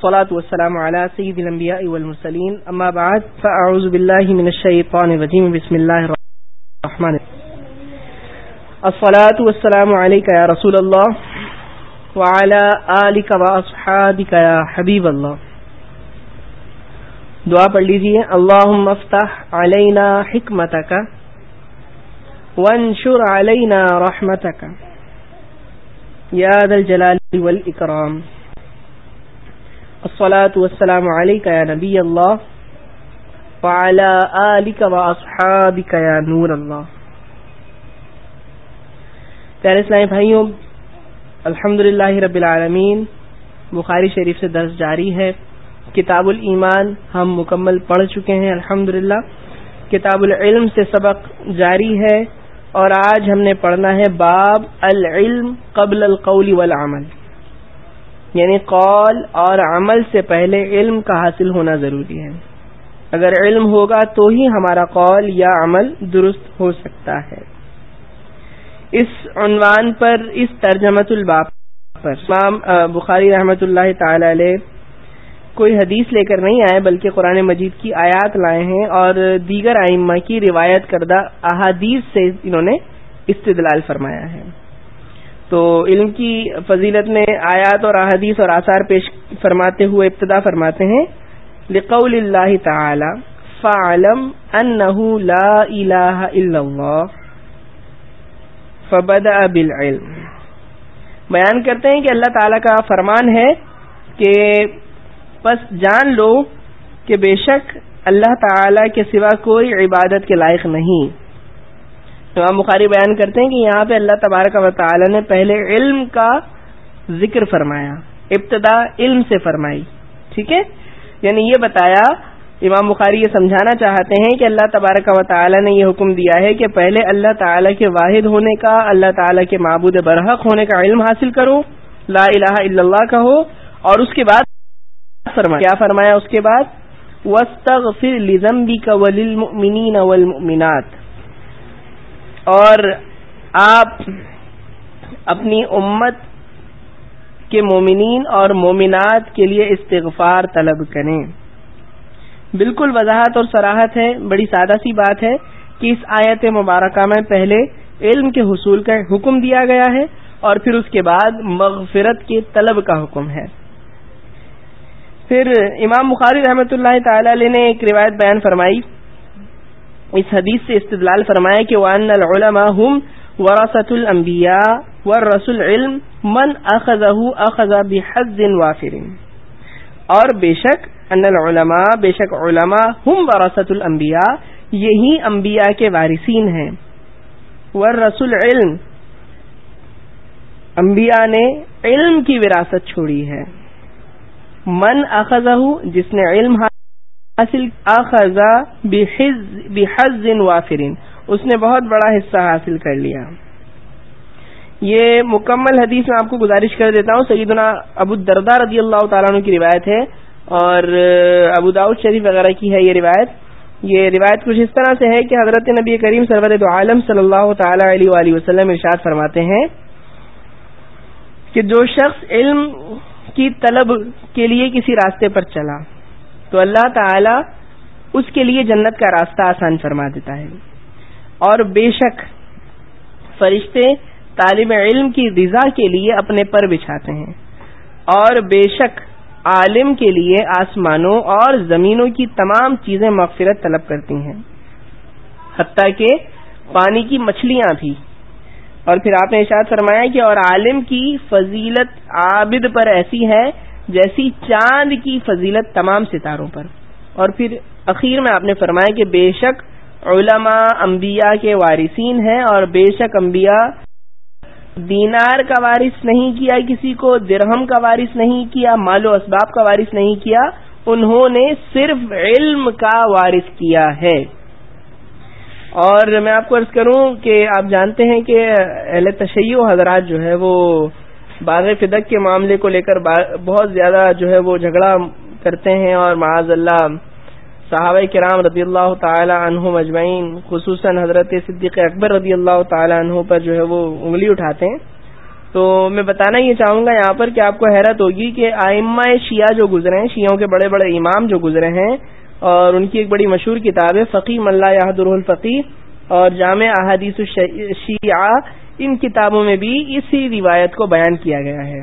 الصلاة والسلام على سيد الأنبياء والمرسلين. أما بعد، فأعوذ بالله من الشيطان الرجيم. بسم الله الرحمن الصلاة والسلام عليك يا رسول الله وعلى آلك وأصحابك يا حبيب الله. دعا پڑھ لیجیے. اللهم افتح علينا حكمتك وانشر علينا رحمتك. يا ذا الجلال والإكرام. الصلاة والسلام عليك يا نبي الله وعلى آلك وأصحابك يا نور الله. پیارے اسلامی بھائیوں الحمد رب العالمین، بخاری شریف سے درس جاری ہے۔ کتاب الایمان ہم مکمل پڑھ چکے ہیں الحمد کتاب العلم سے سبق جاری ہے۔ اور آج ہم نے پڑھنا ہے باب العلم قبل القول والعمل۔ یعنی قول اور عمل سے پہلے علم کا حاصل ہونا ضروری ہے۔ اگر علم ہوگا تو ہی ہمارا قول یا عمل درست ہو سکتا ہے۔ اس عنوان پر، اس ترجمت الباب پر امام بخاری رحمۃ اللہ تعالی علیہ کوئی حدیث لے کر نہیں آئے، بلکہ قرآن مجید کی آیات لائے ہیں اور دیگر آئمہ کی روایت کردہ احادیث سے انہوں نے استدلال فرمایا ہے۔ تو علم کی فضیلت میں آیات اور احادیث اور آثار پیش فرماتے ہوئے ابتدا فرماتے ہیں، لقول اللہ تعالی فعلم انه لا الہ الا اللہ، فبدأ بالعلم۔ بیان کرتے ہیں کہ اللہ تعالی کا فرمان ہے کہ پس جان لو کہ بے شک اللہ تعالی کے سوا کوئی عبادت کے لائق نہیں۔ امام بخاری بیان کرتے ہیں کہ یہاں پہ اللہ تبارک و تعالی نے پہلے علم کا ذکر فرمایا، ابتدا علم سے فرمائی، ٹھیک ہے؟ یعنی یہ بتایا، امام بخاری یہ سمجھانا چاہتے ہیں کہ اللہ تبارک و تعالی نے یہ حکم دیا ہے کہ پہلے اللہ تعالی کے واحد ہونے کا، اللہ تعالی کے معبود برحق ہونے کا علم حاصل کرو، لا الہ الا اللہ کا ہو اور اس کے بعد فرمایا، کیا فرمایا اس کے بعد؟ والمؤمنات۔ اور آپ اپنی امت کے مومنین اور مومنات کے لیے استغفار طلب کریں۔ بالکل وضاحت اور سراحت ہے، بڑی سادہ سی بات ہے کہ اس آیت مبارکہ میں پہلے علم کے حصول کا حکم دیا گیا ہے اور پھر اس کے بعد مغفرت کے طلب کا حکم ہے۔ پھر امام بخاری رحمۃ اللہ تعالی علیہ نے ایک روایت بیان فرمائی۔ اس حدیث سے استدلال فرمایا کہ وان العلماء هم ورثه الانبیاء والرسول علم من اخذه اخذ بحظ وافر۔ اور بے شک ان العلماء بے شک علماء هم ورثه الانبیاء یہی انبیاء کے وارثین ہیں۔ والرسول علم انبیاء نے علم کی وراثت چھوڑی ہے۔ من اخذہ جس نے علم حاصل اخذا بحز وافرین۔ اس نے بہت بڑا حصہ حاصل کر لیا۔ یہ مکمل حدیث میں آپ کو گزارش کر دیتا ہوں، سیدنا ابو دردہ رضی اللہ تعالیٰ عنہ کی روایت ہے اور ابو داؤد شریف وغیرہ کی ہے یہ روایت۔ یہ روایت کچھ اس طرح سے ہے کہ حضرت نبی کریم سرور عالم صلی اللہ تعالی علیہ وآلہ وسلم ارشاد فرماتے ہیں کہ جو شخص علم کی طلب کے لیے کسی راستے پر چلا تو اللہ تعالی اس کے لیے جنت کا راستہ آسان فرما دیتا ہے۔ اور بے شک فرشتے طالب علم کی رضا کے لیے اپنے پر بچھاتے ہیں۔ اور بے شک عالم کے لیے آسمانوں اور زمینوں کی تمام چیزیں مغفرت طلب کرتی ہیں۔ حتیٰ کہ پانی کی مچھلیاں بھی۔ اور پھر آپ نے ارشاد فرمایا کہ اور عالم کی فضیلت عابد پر ایسی ہے جیسی چاند کی فضیلت تمام ستاروں پر۔ اور پھر اخیر میں آپ نے فرمایا کہ بے شک علماء انبیاء کے وارثین ہیں اور بے شک انبیاء دینار کا وارث نہیں کیا، کسی کو درہم کا وارث نہیں کیا، مال و اسباب کا وارث نہیں کیا، انہوں نے صرف علم کا وارث کیا ہے۔ اور میں آپ کو عرض کروں کہ آپ جانتے ہیں کہ اہل تشیع حضرات جو ہے وہ باغ فدق کے معاملے کو لے کر بہت زیادہ جو ہے وہ جھگڑا کرتے ہیں اور معاذ اللہ صحابہ کرام رضی اللہ تعالی عنہ مجمعین خصوصاً حضرت صدیق اکبر رضی اللہ تعالی عنہ پر جو ہے وہ انگلی اٹھاتے ہیں۔ تو میں بتانا یہ چاہوں گا یہاں پر کہ آپ کو حیرت ہوگی کہ آئمہ شیعہ جو گزرے ہیں، شیعوں کے بڑے بڑے امام جو گزرے ہیں، اور ان کی ایک بڑی مشہور کتاب ہے فقی ملا یادر الفقی اور جامع احادیث شیعہ ان کتابوں میں بھی اسی روایت کو بیان کیا گیا ہے۔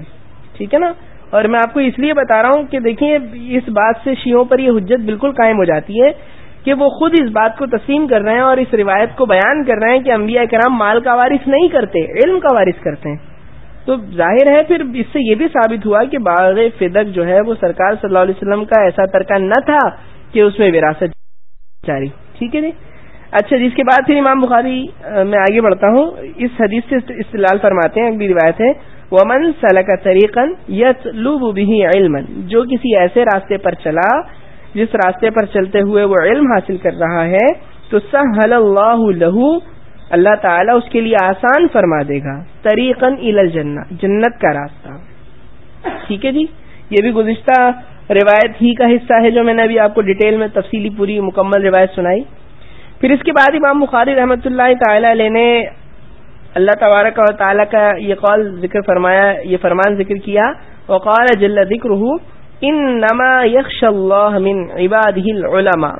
ٹھیک ہے نا؟ اور میں آپ کو اس لیے بتا رہا ہوں کہ دیکھیں اس بات سے شیعوں پر یہ حجت بالکل قائم ہو جاتی ہے کہ وہ خود اس بات کو تسلیم کر رہے ہیں اور اس روایت کو بیان کر رہے ہیں کہ انبیاء کرام مال کا وارث نہیں کرتے، علم کا وارث کرتے ہیں۔ تو ظاہر ہے، پھر اس سے یہ بھی ثابت ہوا کہ باغ فدق جو ہے، وہ سرکار صلی اللہ علیہ وسلم کا ایسا ترکہ نہ تھا کہ اس میں وراثت جاری۔ ٹھیک ہے جی؟ اچھا جی، جس کے بعد پھر امام بخاری میں آگے بڑھتا ہوں۔ اس حدیث سے استعلال فرماتے ہیں، اگلی روایت ہے، ومن صلاح طریقن یس لوب بھی علم جو کسی ایسے راستے پر چلا، جس راستے پر چلتے ہوئے وہ علم حاصل کر رہا ہے، تو سہل اللہ لہو اللہ تعالیٰ اس کے لیے آسان فرما دے گا۔ طریقن الجنہ جنت کا راستہ۔ ٹھیک ہے جی؟ یہ بھی گزشتہ روایت ہی کا حصہ ہے جو میں نے ابھی آپ کو ڈیٹیل میں تفصیلی پوری مکمل روایت سنائی۔ پھر اس کے بعد امام بخاری رحمۃ اللہ تعالی علیہ نے اللہ تبارک و تعالیٰ کا یہ قول ذکر فرمایا، یہ فرمان ذکر کیا، وقال جل ذکر ان نما یکش اللہ من عباد العلماء۔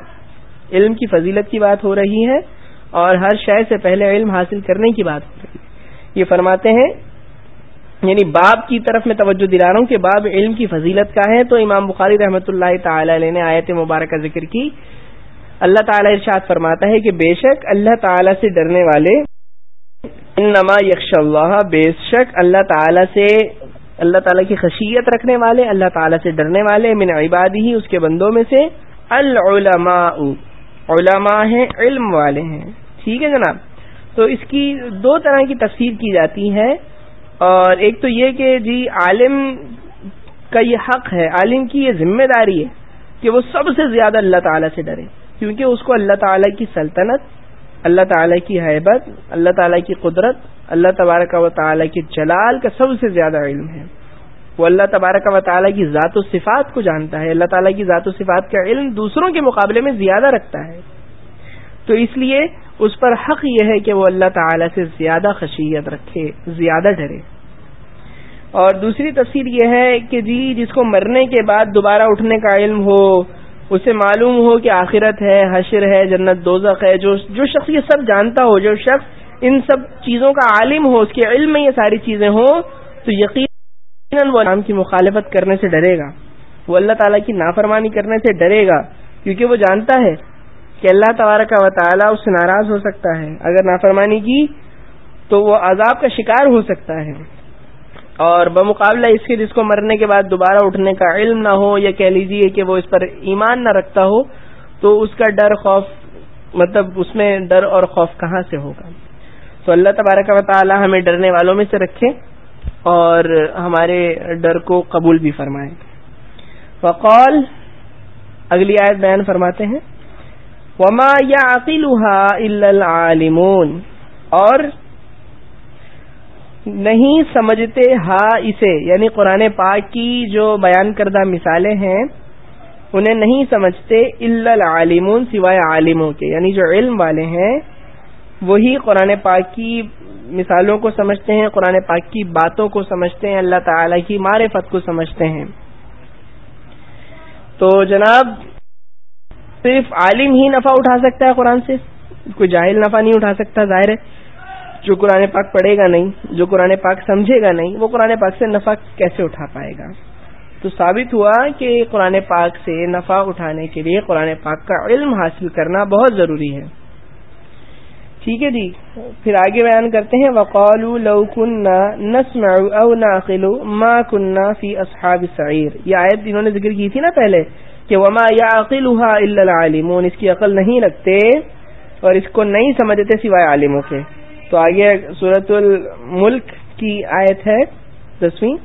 علم کی فضیلت کی بات ہو رہی ہے اور ہر شے سے پہلے علم حاصل کرنے کی بات ہو رہی ہے۔ یہ فرماتے ہیں یعنی باب کی طرف میں توجہ دلا رہا ہوں کہ باب علم کی فضیلت کا ہے۔ تو امام بخاری رحمۃ اللہ تعالی علیہ نے آیت مبارکہ ذکر کی۔ اللہ تعالی ارشاد فرماتا ہے کہ بے شک اللہ تعالی سے ڈرنے والے انما یکش اللہ، بے شک اللہ تعالی سے، اللہ تعالی کی خشیت رکھنے والے، اللہ تعالی سے ڈرنے والے، من عبادی ہی اس کے بندوں میں سے العلماء۔ علماء ہیں، علم والے ہیں۔ ٹھیک ہے جناب؟ تو اس کی دو طرح کی تفسیر کی جاتی ہے۔ اور ایک تو یہ کہ جی عالم کا یہ حق ہے، عالم کی یہ ذمہ داری ہے کہ وہ سب سے زیادہ اللہ تعالیٰ سے ڈرے۔ کیونکہ اس کو اللہ تعالیٰ کی سلطنت، اللہ تعالیٰ کی حیبت، اللہ تعالیٰ کی قدرت، اللہ تبارک و تعالیٰ کی جلال کا سب سے زیادہ علم ہے۔ وہ اللہ تبارک و تعالیٰ کی ذات و صفات کو جانتا ہے۔ اللہ تعالیٰ کی ذات و صفات کا علم دوسروں کے مقابلے میں زیادہ رکھتا ہے۔ تو اس لیے اس پر حق یہ ہے کہ وہ اللہ تعالیٰ سے زیادہ خشیت رکھے، زیادہ ڈرے۔ اور دوسری تفصیل یہ ہے کہ جی جس کو مرنے کے بعد دوبارہ اٹھنے کا علم ہو اسے معلوم ہو کہ آخرت ہے، حشر ہے، جنت دوزخ ہے، جو جو شخص یہ سب جانتا ہو، جو شخص ان سب چیزوں کا عالم ہو، اس کے علم میں یہ ساری چیزیں ہوں، تو یقیناً وہ نام کی مخالفت کرنے سے ڈرے گا۔ وہ اللہ تعالیٰ کی نافرمانی کرنے سے ڈرے گا، کیونکہ وہ جانتا ہے کہ اللہ تبارک و تعالیٰ اس سے ناراض ہو سکتا ہے۔ اگر نافرمانی کی، تو وہ عذاب کا شکار ہو سکتا ہے۔ اور بمقابلہ اس کے جس کو مرنے کے بعد دوبارہ اٹھنے کا علم نہ ہو یا کہہ لیجیے کہ وہ اس پر ایمان نہ رکھتا ہو، تو اس کا ڈر خوف مطلب اس میں ڈر اور خوف کہاں سے ہوگا؟ تو اللہ تبارک و تعالی ہمیں ڈرنے والوں میں سے رکھے اور ہمارے ڈر کو قبول بھی فرمائے۔ وقال، اگلی آیت بیان فرماتے ہیں۔ وما یا العالمون اور نہیں سمجھتے ہا اسے یعنی قرآن پاک کی جو بیان کردہ مثالیں ہیں، انہیں نہیں سمجھتے العالمون سوائے عالموں کے۔ یعنی جو علم والے ہیں، وہی قرآن پاک کی مثالوں کو سمجھتے ہیں، قرآن پاک کی باتوں کو سمجھتے ہیں، اللہ تعالی کی معرفت کو سمجھتے ہیں۔ تو جناب، صرف عالم ہی نفع اٹھا سکتا ہے قرآن سے؟ کوئی جاہل نفع نہیں اٹھا سکتا، ظاہر ہے۔ جو قرآن پاک پڑھے گا نہیں، جو قرآن پاک سمجھے گا نہیں، وہ قرآن پاک سے نفع کیسے اٹھا پائے گا؟ تو ثابت ہوا کہ قرآن پاک سے نفع اٹھانے کے لیے قرآن پاک کا علم حاصل کرنا بہت ضروری ہے۔ ٹھیک ہے جی پھر آگے بیان کرتے ہیں۔ وقال لو کننا نسمع او ناقل ما کننا فی اصحاب سعیر یہ آیت انہوں نے ذکر کی تھی نا پہلے کہ وما يعقلها الا العالمون، اس کی عقل نہیں رکھتے اور اس کو نہیں سمجھتے سوائے عالموں کے۔ تو آگے صورت الملک کی آیت ہے، دسویں۔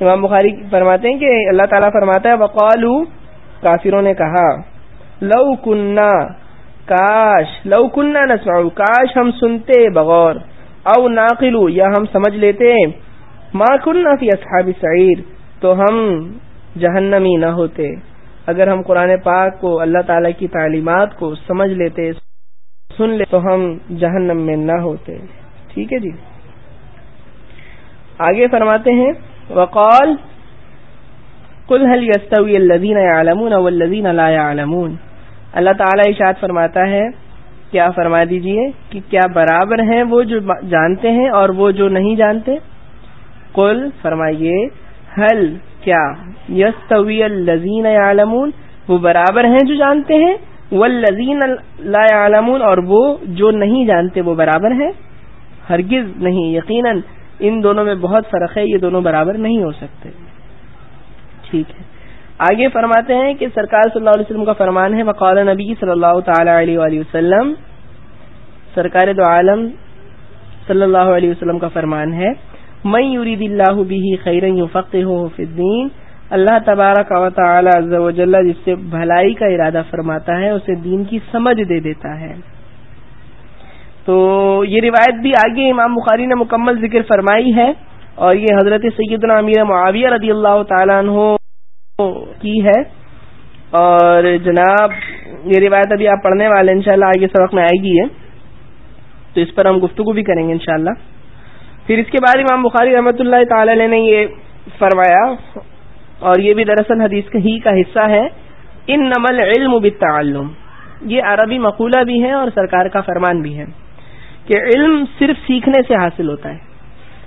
امام بخاری فرماتے ہیں کہ اللہ تعالیٰ فرماتا ہے وقالو کافروں نے کہا، لو کنہ کاش، لو کنہ نسمع، کاش ہم سنتے بغور، او ناقلو یا ہم سمجھ لیتے، ما کنہ فی اصحاب سعیر تو ہم جہنمی نہ ہوتے۔ اگر ہم قرآن پاک کو، اللہ تعالی کی تعلیمات کو سمجھ لیتے سن لے تو ہم جہنم میں نہ ہوتے۔ ٹھیک ہے جی؟ آگے فرماتے ہیں، وقال کل حل یستوی الذین یعلمون والذین لا اللہ تعالی اشاد فرماتا ہے، کیا فرما دیجیے کہ کیا برابر ہیں وہ جو جانتے ہیں اور وہ جو نہیں جانتے؟ قل فرمائیے حل کیا یستوی الذین یعلمون وہ برابر ہیں جو جانتے ہیں والذین لا یعلمون، اور وہ جو نہیں جانتے وہ برابر ہیں۔ ہرگز نہیں، یقیناً ان دونوں میں بہت فرق ہے، یہ دونوں برابر نہیں ہو سکتے۔ ٹھیک ہے۔ آگے فرماتے ہیں کہ سرکار صلی اللہ علیہ وسلم کا فرمان ہے، وقال نبی صلی اللہ تعالی علیہ وآلہ وسلم، سرکار دو عالم صلی اللہ علیہ وسلم کا فرمان ہے میں یورید اللہ بھی خیر فی الدین اللہ تبارک و تعالی عز و جل جس سے بھلائی کا ارادہ فرماتا ہے، اسے دین کی سمجھ دے دیتا ہے۔ تو یہ روایت بھی آگے امام بخاری نے مکمل ذکر فرمائی ہے اور یہ حضرت سیدنا امیر معاویہ رضی اللہ تعالیٰ عنہ کی ہے۔ اور جناب، یہ روایت ابھی آپ پڑھنے والے انشاءاللہ آگے سبق میں آئے گی ہے تو اس پر ہم گفتگو بھی کریں گے انشاءاللہ۔ پھر اس کے بعد امام بخاری رحمۃ اللہ تعالی نے یہ فرمایا اور یہ بھی دراصل حدیث ہی کا حصہ ہے۔ ان نمل علم بالتعلم۔ یہ عربی مقولہ بھی ہے اور سرکار کا فرمان بھی ہے کہ علم صرف سیکھنے سے حاصل ہوتا ہے۔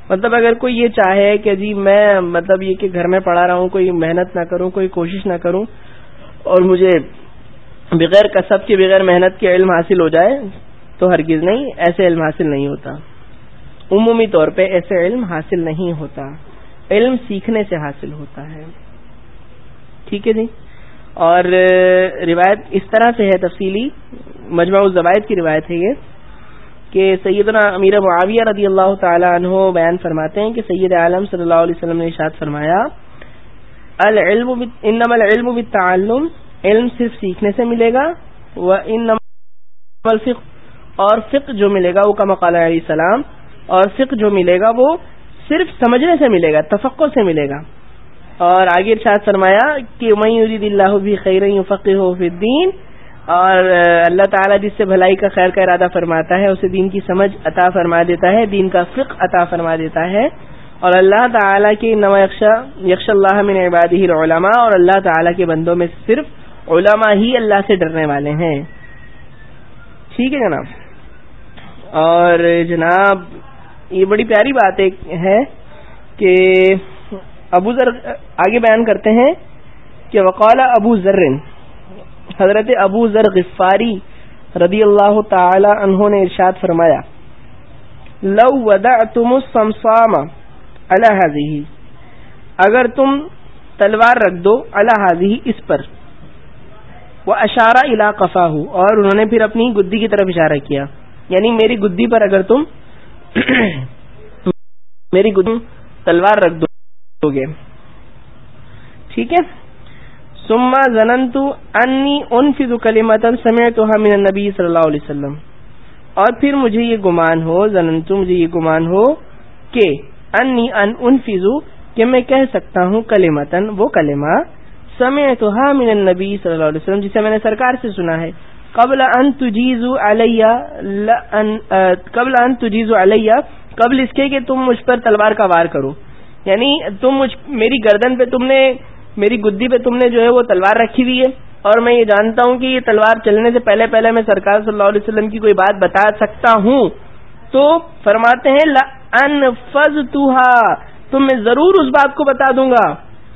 مطلب اگر کوئی یہ چاہے کہ جی میں مطلب یہ کہ گھر میں پڑھا رہا ہوں، کوئی محنت نہ کروں، کوئی کوشش نہ کروں اور مجھے بغیر کسب کے بغیر محنت کے علم حاصل ہو جائے تو ہرگز نہیں، ایسے علم حاصل نہیں ہوتا۔ عمومی طور پہ ایسے علم حاصل نہیں ہوتا۔ علم سیکھنے سے حاصل ہوتا ہے۔ ٹھیک ہے جی؟ اور روایت اس طرح سے ہے تفصیلی، مجمع الزوائد کی روایت ہے یہ کہ سیدنا امیر معاویہ رضی اللہ تعالی عنہ بیان فرماتے ہیں کہ سید عالم صلی اللہ علیہ وسلم نے ارشاد فرمایا، العلم انما العلم بالتعلم، علم صرف سیکھنے سے ملے گا وہ انما الفقہ اور فقہ جو ملے گا وہ کا مقال علیہ السلام، اور فقہ جو ملے گا وہ صرف سمجھنے سے ملے گا تفقع سے ملے گا۔ اور آگے ارشاد فرمایا کہ میں یرید اللہ بھی خیر فقی ہو فی الدین اور اللہ تعالیٰ جس سے بھلائی کا خیر کا ارادہ فرماتا ہے، اسے دین کی سمجھ عطا فرما دیتا ہے، دین کا فقہ عطا فرما دیتا ہے۔ اور اللہ تعالیٰ کے نوا یکش اللہ من عبادی العلماء، اور اللہ تعالیٰ کے بندوں میں صرف علماء ہی اللہ سے ڈرنے والے ہیں۔ ٹھیک ہے جناب۔ اور جناب یہ بڑی پیاری بات ایک ہے کہ ابو ذر، آگے بیان کرتے ہیں کہ وقال ابو ذر حضرت ابو ذر غفاری رضی اللہ تعالی عنہ نے ارشاد فرمایا، لو ودعتم الصمصام على هذه، اگر تم تلوار رکھ دو على هذه اس پر وہ اشارہ الى قفاہ اور انہوں نے پھر اپنی گدی کی طرف اشارہ کیا یعنی میری گدی پر اگر تم میری گدی تلوار رکھ دو گے۔ ٹھیک ہے؟ سما زننت انی انفذ کلمتا سمعتها من النبی صلی اللہ علیہ وسلم۔ اور پھر مجھے یہ گمان ہو زننت مجھے یہ گمان ہو کہ انی ان انفذ کہ میں کہہ سکتا ہوں کلمتن وہ کلمہ سمعتها من النبی صلی اللہ علیہ وسلم، جسے میں نے سرکار سے سنا ہے۔ قبل ان تجیزو علیہ قبل ان تجیزو علیہ، قبل اس کے کہ تم مجھ پر تلوار کا وار کرو۔ یعنی تم مجھ، میری گردن پہ تم نے، میری گدی پہ تم نے جو ہے وہ تلوار رکھی ہوئی ہے۔ اور میں یہ جانتا ہوں کہ یہ تلوار چلنے سے پہلے پہلے میں سرکار صلی اللہ علیہ وسلم کی کوئی بات بتا سکتا ہوں۔ تو فرماتے ہیں ان فض تو میں ضرور اس بات کو بتا دوں گا۔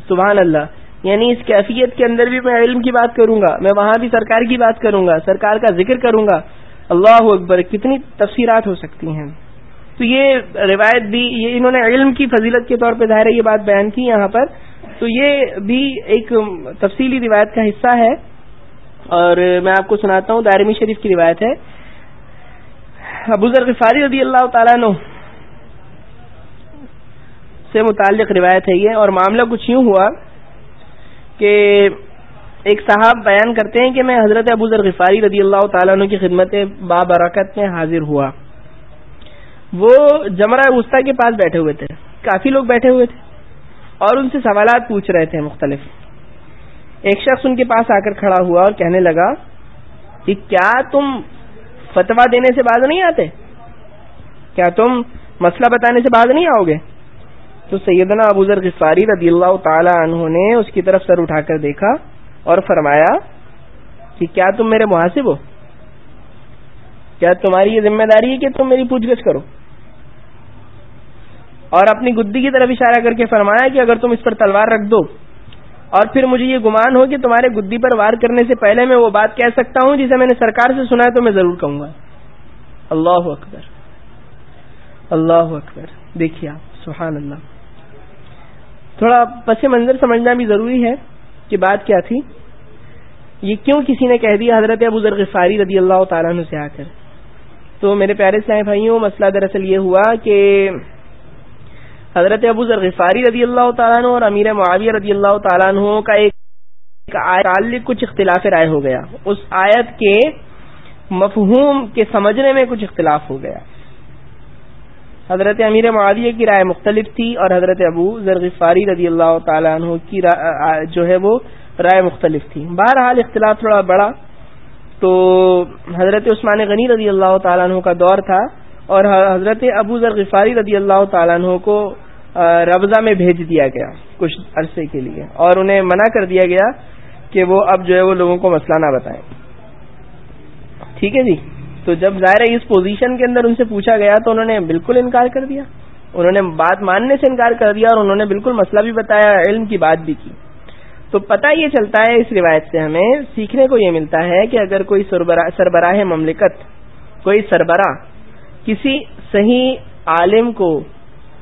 سبحان اللہ۔ یعنی اس کیفیت کے اندر بھی میں علم کی بات کروں گا، میں وہاں بھی سرکار کی بات کروں گا، سرکار کا ذکر کروں گا، اللہ اکبر، کتنی تفسیرات ہو سکتی ہیں۔ تو یہ روایت بھی، یہ انہوں نے علم کی فضیلت کے طور پہ ظاہر یہ بات بیان کی یہاں پر۔ تو یہ بھی ایک تفصیلی روایت کا حصہ ہے۔ اور میں آپ کو سناتا ہوں، دارمی شریف کی روایت ہے۔ ابو ذر غفاری رضی اللہ تعالیٰ نو سے متعلق روایت ہے یہ۔ اور معاملہ کچھ یوں ہوا کہ ایک صاحب بیان کرتے ہیں کہ میں حضرت ابو ذر غفاری رضی اللہ تعالیٰ عنہ کی خدمت بابرکت میں حاضر ہوا۔ وہ جمرہ وسطی کے پاس بیٹھے ہوئے تھے۔ کافی لوگ بیٹھے ہوئے تھے اور ان سے سوالات پوچھ رہے تھے مختلف۔ ایک شخص ان کے پاس آ کر کھڑا ہوا اور کہنے لگا کہ کیا تم فتوا دینے سے باز نہیں آتے؟ کیا تم مسئلہ بتانے سے باز نہیں آؤ گے؟ تو سیدنا ابو ذر غفاری رضی اللہ تعالی عنہ نے اس کی طرف سر اٹھا کر دیکھا اور فرمایا کہ کیا تم میرے محاسب ہو؟ کیا تمہاری یہ ذمہ داری ہے کہ تم میری پوچھ گچھ کرو؟ اور اپنی گدی کی طرف اشارہ کر کے فرمایا کہ اگر تم اس پر تلوار رکھ دو اور پھر مجھے یہ گمان ہو کہ تمہارے گدی پر وار کرنے سے پہلے میں وہ بات کہہ سکتا ہوں جسے میں نے سرکار سے سنا ہے تو میں ضرور کہوں گا۔ اللہ اکبر۔ اللہ اکبر۔ دیکھیے آپ، سبحان اللہ۔ تھوڑا پس منظر سمجھنا بھی ضروری ہے کہ بات کیا تھی۔ یہ کیوں کسی نے کہہ دیا حضرت ابو ذر غفاری رضی اللہ تعالیٰ عنہ سے آ کر؟ تو میرے پیارے صاحب بھائیوں، مسئلہ دراصل یہ ہوا کہ حضرت ابو ذر غفاری رضی اللہ تعالیٰ عنہ اور امیر معاویہ رضی اللہ تعالیٰ عنہ کا ایک تعلق کچھ اختلاف رائے ہو گیا۔ اس آیت کے مفہوم کے سمجھنے میں کچھ اختلاف ہو گیا۔ حضرت امیر معاویہ کی رائے مختلف تھی اور حضرت ابو ذرغفاری رضی اللہ تعالیٰ عنہ کی جو ہے وہ رائے مختلف تھی۔ بہرحال اختلاف تھوڑا بڑا تو حضرت عثمان غنی رضی اللہ تعالیٰ عنہ کا دور تھا اور حضرت ابو ذرغفاری رضی اللہ تعالیٰ عنہ کو ربضہ میں بھیج دیا گیا کچھ عرصے کے لیے اور انہیں منع کر دیا گیا کہ وہ اب جو ہے وہ لوگوں کو مسئلہ نہ بتائیں۔ ٹھیک ہے جی؟ تو جب ظاہر ہے اس پوزیشن کے اندر ان سے پوچھا گیا تو انہوں نے بالکل انکار کر دیا۔ انہوں نے بات ماننے سے انکار کر دیا اور انہوں نے بالکل مسئلہ بھی بتایا، علم کی بات بھی کی۔ تو پتہ یہ چلتا ہے اس روایت سے ہمیں، سیکھنے کو یہ ملتا ہے کہ اگر کوئی سربراہ مملکت، کوئی سربراہ کسی صحیح عالم کو،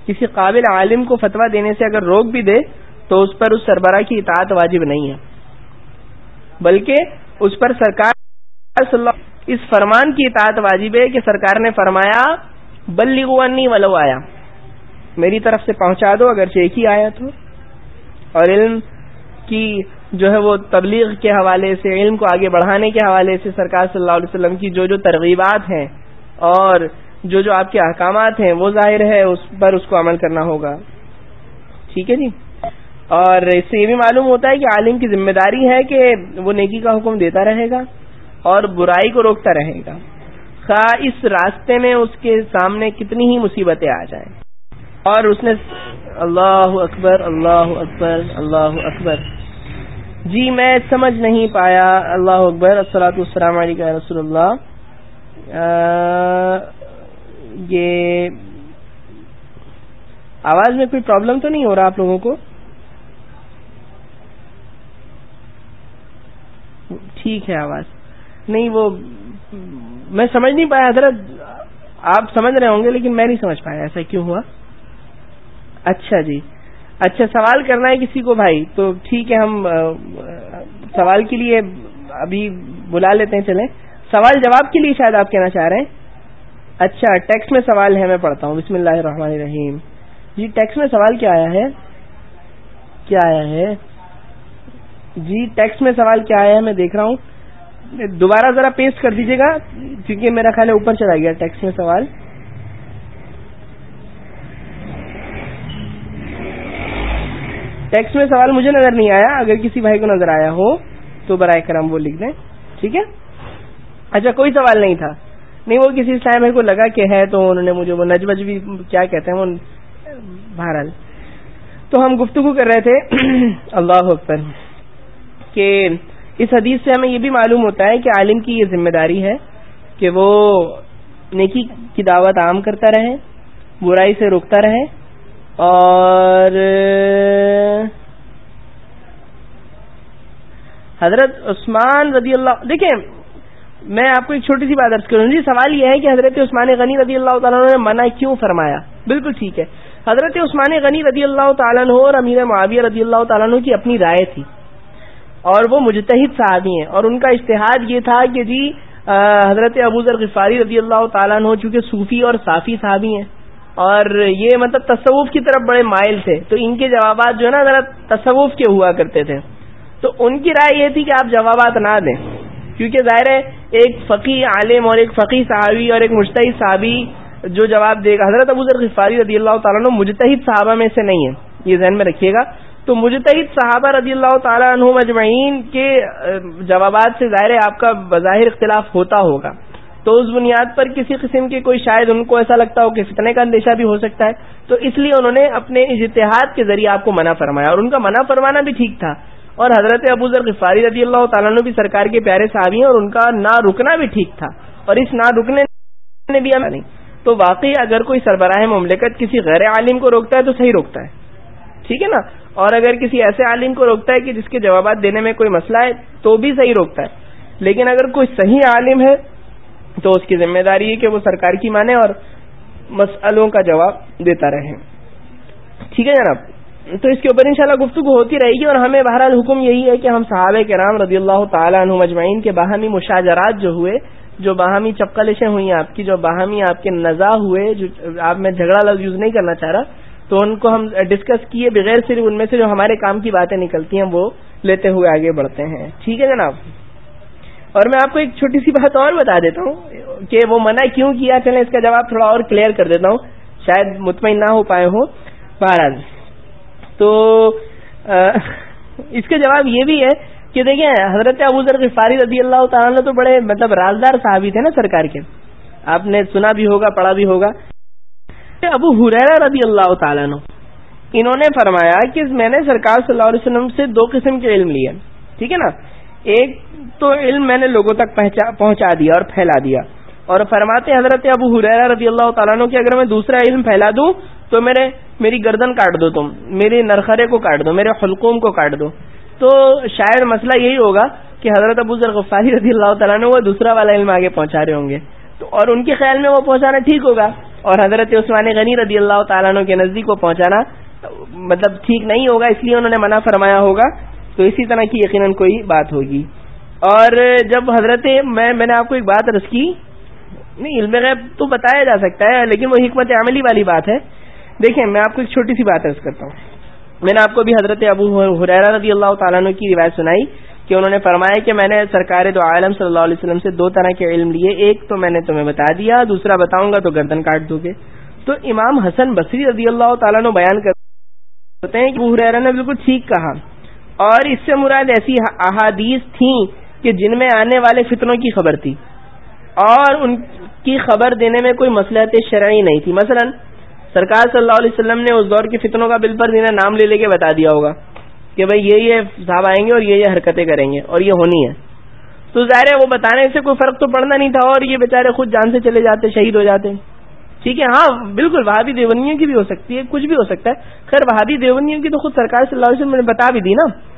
کسی قابل عالم کو فتویٰ دینے سے اگر روک بھی دے تو اس پر اس سربراہ کی اطاعت واجب نہیں ہے۔ بلکہ اس پر سرکار صلی اللہ اس فرمان کی اطاعت واجب ہے کہ سرکار نے فرمایا بلی ولو آیا. میری طرف سے پہنچا دو اگر ایک ہی آیا تو اور علم کی جو ہے وہ تبلیغ کے حوالے سے، علم کو آگے بڑھانے کے حوالے سے سرکار صلی اللہ علیہ وسلم کی جو جو ترغیبات ہیں اور جو جو آپ کے احکامات ہیں، وہ ظاہر ہے، اس پر اس کو عمل کرنا ہوگا۔ ٹھیک ہے جی؟ اور اس سے یہ بھی معلوم ہوتا ہے کہ عالم کی ذمہ داری ہے کہ وہ نیکی کا حکم دیتا رہے گا۔ اور برائی کو روکتا رہے گا۔ خواہ اس راستے میں اس کے سامنے کتنی ہی مصیبتیں آ جائیں۔ اور اس نے اللہ اکبر اللہ اکبر اللہ اکبر۔ جی میں سمجھ نہیں پایا۔ اللہ اکبر السلاۃ السلام علیکم رسول اللہ۔ یہ آواز میں کوئی پرابلم تو نہیں ہو رہا آپ لوگوں کو؟ ٹھیک ہے آواز۔ نہیں، وہ میں سمجھ نہیں پایا، حضرت، آپ سمجھ رہے ہوں گے، لیکن میں نہیں سمجھ پایا، ایسا کیوں ہوا؟ اچھا جی۔ اچھا سوال کرنا ہے کسی کو بھائی، تو ٹھیک ہے، ہم سوال کے لیے ابھی بلا لیتے ہیں، چلیں۔ سوال جواب کے لیے شاید آپ کہنا چاہ رہے ہیں۔ اچھا ٹیکس میں سوال ہے، میں پڑھتا ہوں۔ بسم اللہ الرحمن الرحیم۔ جی ٹیکس میں سوال کیا آیا ہے؟ کیا آیا ہے؟ جی ٹیکس میں سوال کیا آیا ہے، میں دیکھ رہا ہوں۔ دوبارہ ذرا پیسٹ کر دیجیے گا، کیونکہ میرا خیال ہے اوپر چلا گیا ٹیکس میں سوال۔ ٹیکس میں سوال مجھے نظر نہیں آیا، اگر کسی بھائی کو نظر آیا ہو تو برائے کرم وہ لکھ دیں، ٹھیک ہے؟ اچھا کوئی سوال نہیں تھا۔ نہیں، وہ کسی ٹائم کو لگا کہ ہے تو انہوں نے مجھے وہ نج بھی، کیا کہتے ہیں، وہ بہرحال۔ تو ہم گفتگو کر رہے تھے۔ اللہ اکبر۔ کہ اس حدیث سے ہمیں یہ بھی معلوم ہوتا ہے کہ عالم کی یہ ذمہ داری ہے کہ وہ نیکی کی دعوت عام کرتا رہے، برائی سے روکتا رہے، اور حضرت عثمان رضی اللہ، دیکھیں، میں آپ کو ایک چھوٹی سی بات ارض کروں جی سوال یہ ہے کہ حضرت عثمان غنی رضی اللہ تعالیٰ نے منع کیوں فرمایا؟ بالکل ٹھیک ہے۔ حضرت عثمان غنی رضی اللہ تعالیٰ اور امیر معاویہ رضی اللہ تعالیٰ کی اپنی رائے تھی۔ اور وہ مجتہد صحابی ہیں۔ اور ان کا اشتہاد یہ تھا کہ جی حضرت ابو ذر غفاری رضی اللہ تعالیٰ عنہ چونکہ صوفی اور صافی صحابی ہیں۔ اور یہ مطلب تصوف کی طرف بڑے مائل تھے۔ تو ان کے جوابات جو ہے نا ذرا تصوف کے ہوا کرتے تھے۔ تو ان کی رائے یہ تھی کہ آپ جوابات نہ دیں۔ کیونکہ ظاہر ہے، ایک فقی عالم اور ایک فقی صحابی اور ایک مشتحد صحابی جو جواب دے گا۔ حضرت ابو ذر غفاری رضی اللہ تعالیٰ عنہ مجتہد صحابہ میں سے نہیں ہے یہ ذہن میں رکھیے گا۔ تو مجتہد صحابہ رضی اللہ تعالیٰ عنہ مجمعین کے جوابات سے ظاہر آپ کا بظاہر اختلاف ہوتا ہوگا۔ تو اس بنیاد پر کسی قسم کے کوئی شاید ان کو ایسا لگتا ہو کہ فتنے کا اندیشہ بھی ہو سکتا ہے۔ تو اس لیے انہوں نے اپنے اجتہاد کے ذریعے آپ کو منع فرمایا اور ان کا منع فرمانا بھی ٹھیک تھا۔ اور حضرت ابو ذر غفاری رضی اللہ تعالیٰ عنہ بھی سرکار کے پیارے صحابی ہیں اور ان کا نہ رکنا بھی ٹھیک تھا۔ اور اس نہ رکنے نے بھی نہیں۔ تو واقعی اگر کوئی سربراہ مملکت کسی غیر عالم کو روکتا ہے تو صحیح روکتا ہے۔ ٹھیک ہے نا؟ اور اگر کسی ایسے عالم کو روکتا ہے کہ جس کے جوابات دینے میں کوئی مسئلہ ہے، تو بھی صحیح روکتا ہے۔ لیکن اگر کوئی صحیح عالم ہے، تو اس کی ذمہ داری ہے کہ وہ سرکار کی مانے اور مسئلوں کا جواب دیتا رہے۔ ٹھیک ہے جناب؟ تو اس کے اوپر انشاءاللہ گفتگو ہوتی رہے گی اور ہمیں بہرحال حکم یہی ہے کہ ہم صحابہ کے رام رضی اللہ تعالیٰ عنہ مجمعین کے باہمی مشاجرات جو ہوئے، جو باہمی چپکلشیں ہوئی آپ کی، جو باہمی آپ کے نزا ہوئے، جو آپ میں جھگڑا لفظ یوز نہیں کرنا چاہ رہا تو ان کو ہم ڈسکس کیے بغیر صرف ان میں سے جو ہمارے کام کی باتیں نکلتی ہیں وہ لیتے ہوئے آگے بڑھتے ہیں۔ ٹھیک ہے جناب؟ اور میں آپ کو ایک چھوٹی سی بات اور بتا دیتا ہوں کہ وہ منع کیوں کیا؟ چلیں اس کا جواب تھوڑا اور کلیئر کر دیتا ہوں۔ شاید مطمئن نہ ہو پائے ہو مہاراج تو اس کا جواب یہ بھی ہے کہ دیکھیں، حضرت ابو ذر غفاری رضی اللہ تعالیٰ تو بڑے مطلب رازدار صحابی تھے نا سرکار کے۔ آپ نے سنا بھی ہوگا، پڑھا بھی ہوگا۔ ابو حریرا رضی اللہ تعالیٰ نے انہوں نے فرمایا کہ میں نے سرکار صلی اللہ علیہ وسلم سے دو قسم کے علم لیے۔ ٹھیک ہے نا؟ ایک تو علم میں نے لوگوں تک پہنچا دیا اور پھیلا دیا۔ اور فرماتے حضرت ابو حریرا رضی اللہ تعالیٰ کہ اگر میں دوسرا علم پھیلا دوں تو میرے میری گردن کاٹ دو تم میری نرخرے کو کاٹ دو، میرے حلقوم کو کاٹ دو۔ تو شاید مسئلہ یہی ہوگا کہ حضرت ابو ذرغفاری رضی اللہ تعالیٰ نے وہ دوسرا والا علم آگے پہنچا رہے ہوں گے۔ تو اور ان کے خیال میں وہ پہنچانا ٹھیک ہوگا۔ اور حضرت عثمان غنی رضی اللہ تعالیٰ کے نزدیک کو پہنچانا مطلب ٹھیک نہیں ہوگا، اس لیے انہوں نے منع فرمایا ہوگا، تو اسی طرح کی یقیناً کوئی بات ہوگی۔ اور جب حضرت، میں میں نے آپ کو ایک بات رس کی، نہیں، علم غیب تو بتایا جا سکتا ہے، لیکن وہ حکمت عملی والی بات ہے۔ دیکھیں، میں آپ کو ایک چھوٹی سی بات رس کرتا ہوں۔ میں نے آپ کو بھی حضرت ابو حریرا رضی اللہ تعالیٰ کی روایت سنائی۔ کہ انہوں نے فرمایا کہ میں نے سرکار دو عالم صلی اللہ علیہ وسلم سے دو طرح کے علم لیے، ایک تو میں نے تمہیں بتا دیا، دوسرا بتاؤں گا تو گردن کاٹ دو گے۔ تو امام حسن بصری رضی اللہ تعالیٰ نے بیان کرتے ہیں کہ نے بالکل ٹھیک کہا۔ اور اس سے مراد ایسی احادیث تھیں کہ جن میں آنے والے فطروں کی خبر تھی۔ اور ان کی خبر دینے میں کوئی مسلحت شرعی نہیں تھی۔ مثلا، سرکار صلی اللہ علیہ وسلم نے اس دور کے فطروں کا بل پر دینا نام لے لے کے بتا دیا ہوگا۔ کہ بھائی یہ یہ صاحب آئیں گے اور یہ یہ حرکتیں کریں گے اور یہ ہونی ہے تو ظاہر ہے وہ بتانے سے کوئی فرق تو پڑنا نہیں تھا اور یہ بیچارے خود جان سے چلے جاتے، شہید ہو جاتے۔ ٹھیک ہے ہاں بالکل وہابی دیونیوں کی بھی ہو سکتی ہے، کچھ بھی ہو سکتا ہے۔ خیر، وہابی دیونیوں کی تو خود سرکار صلی اللہ علیہ وسلم نے بتا بھی دی نا۔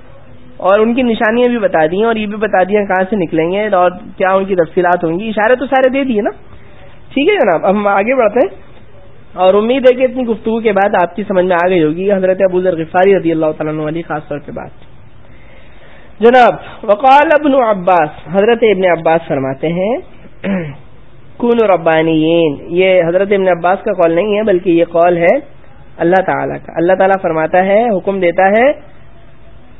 اور ان کی نشانیاں بھی بتا دی اور یہ بھی بتا دیا کہاں سے نکلیں گے اور کیا ان کی تفصیلات ہوں گی۔ اشارے تو سارے دے دیے نا۔ ٹھیک ہے جناب اب ہم آگے بڑھتے ہیں۔ اور امید ہے کہ اتنی گفتگو کے بعد آپ کی سمجھ میں آ گئی ہوگی حضرت ابو ذر غفاری رضی اللہ تعالیٰ علی، خاص طور پہ بات۔ جناب، وقال ابن عباس، حضرت ابن عباس فرماتے ہیں کن ربانیین، یہ حضرت ابن عباس کا قول نہیں ہے، بلکہ یہ قول ہے اللہ تعالیٰ کا۔ اللہ تعالیٰ فرماتا ہے، حکم دیتا ہے،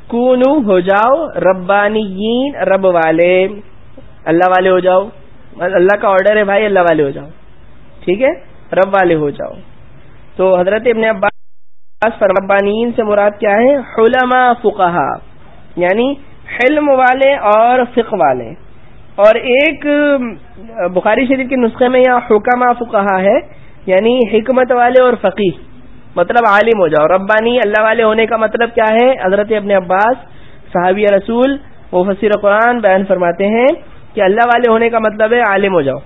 کونو ہو جاؤ ربانیین، رب والے۔ اللہ والے ہو جاؤ۔ اللہ کا آرڈر ہے بھائی، اللہ والے ہو جاؤ۔ ٹھیک ہے؟ رب والے ہو جاؤ۔ تو حضرت ابن عباس فرمبانین سے مراد کیا ہے؟ علماء فقہا یعنی حلم والے اور فق والے۔ اور ایک بخاری شریف کے نسخے میں یہاں حکما فقہا ہے یعنی حکمت والے اور فقی مطلب عالم ہو جاؤ۔ ربانی اللہ والے ہونے کا مطلب کیا ہے؟ حضرت ابن عباس، صحابی رسول، مفسر قرآن بیان فرماتے ہیں کہ اللہ والے ہونے کا مطلب ہے عالم ہو جاؤ۔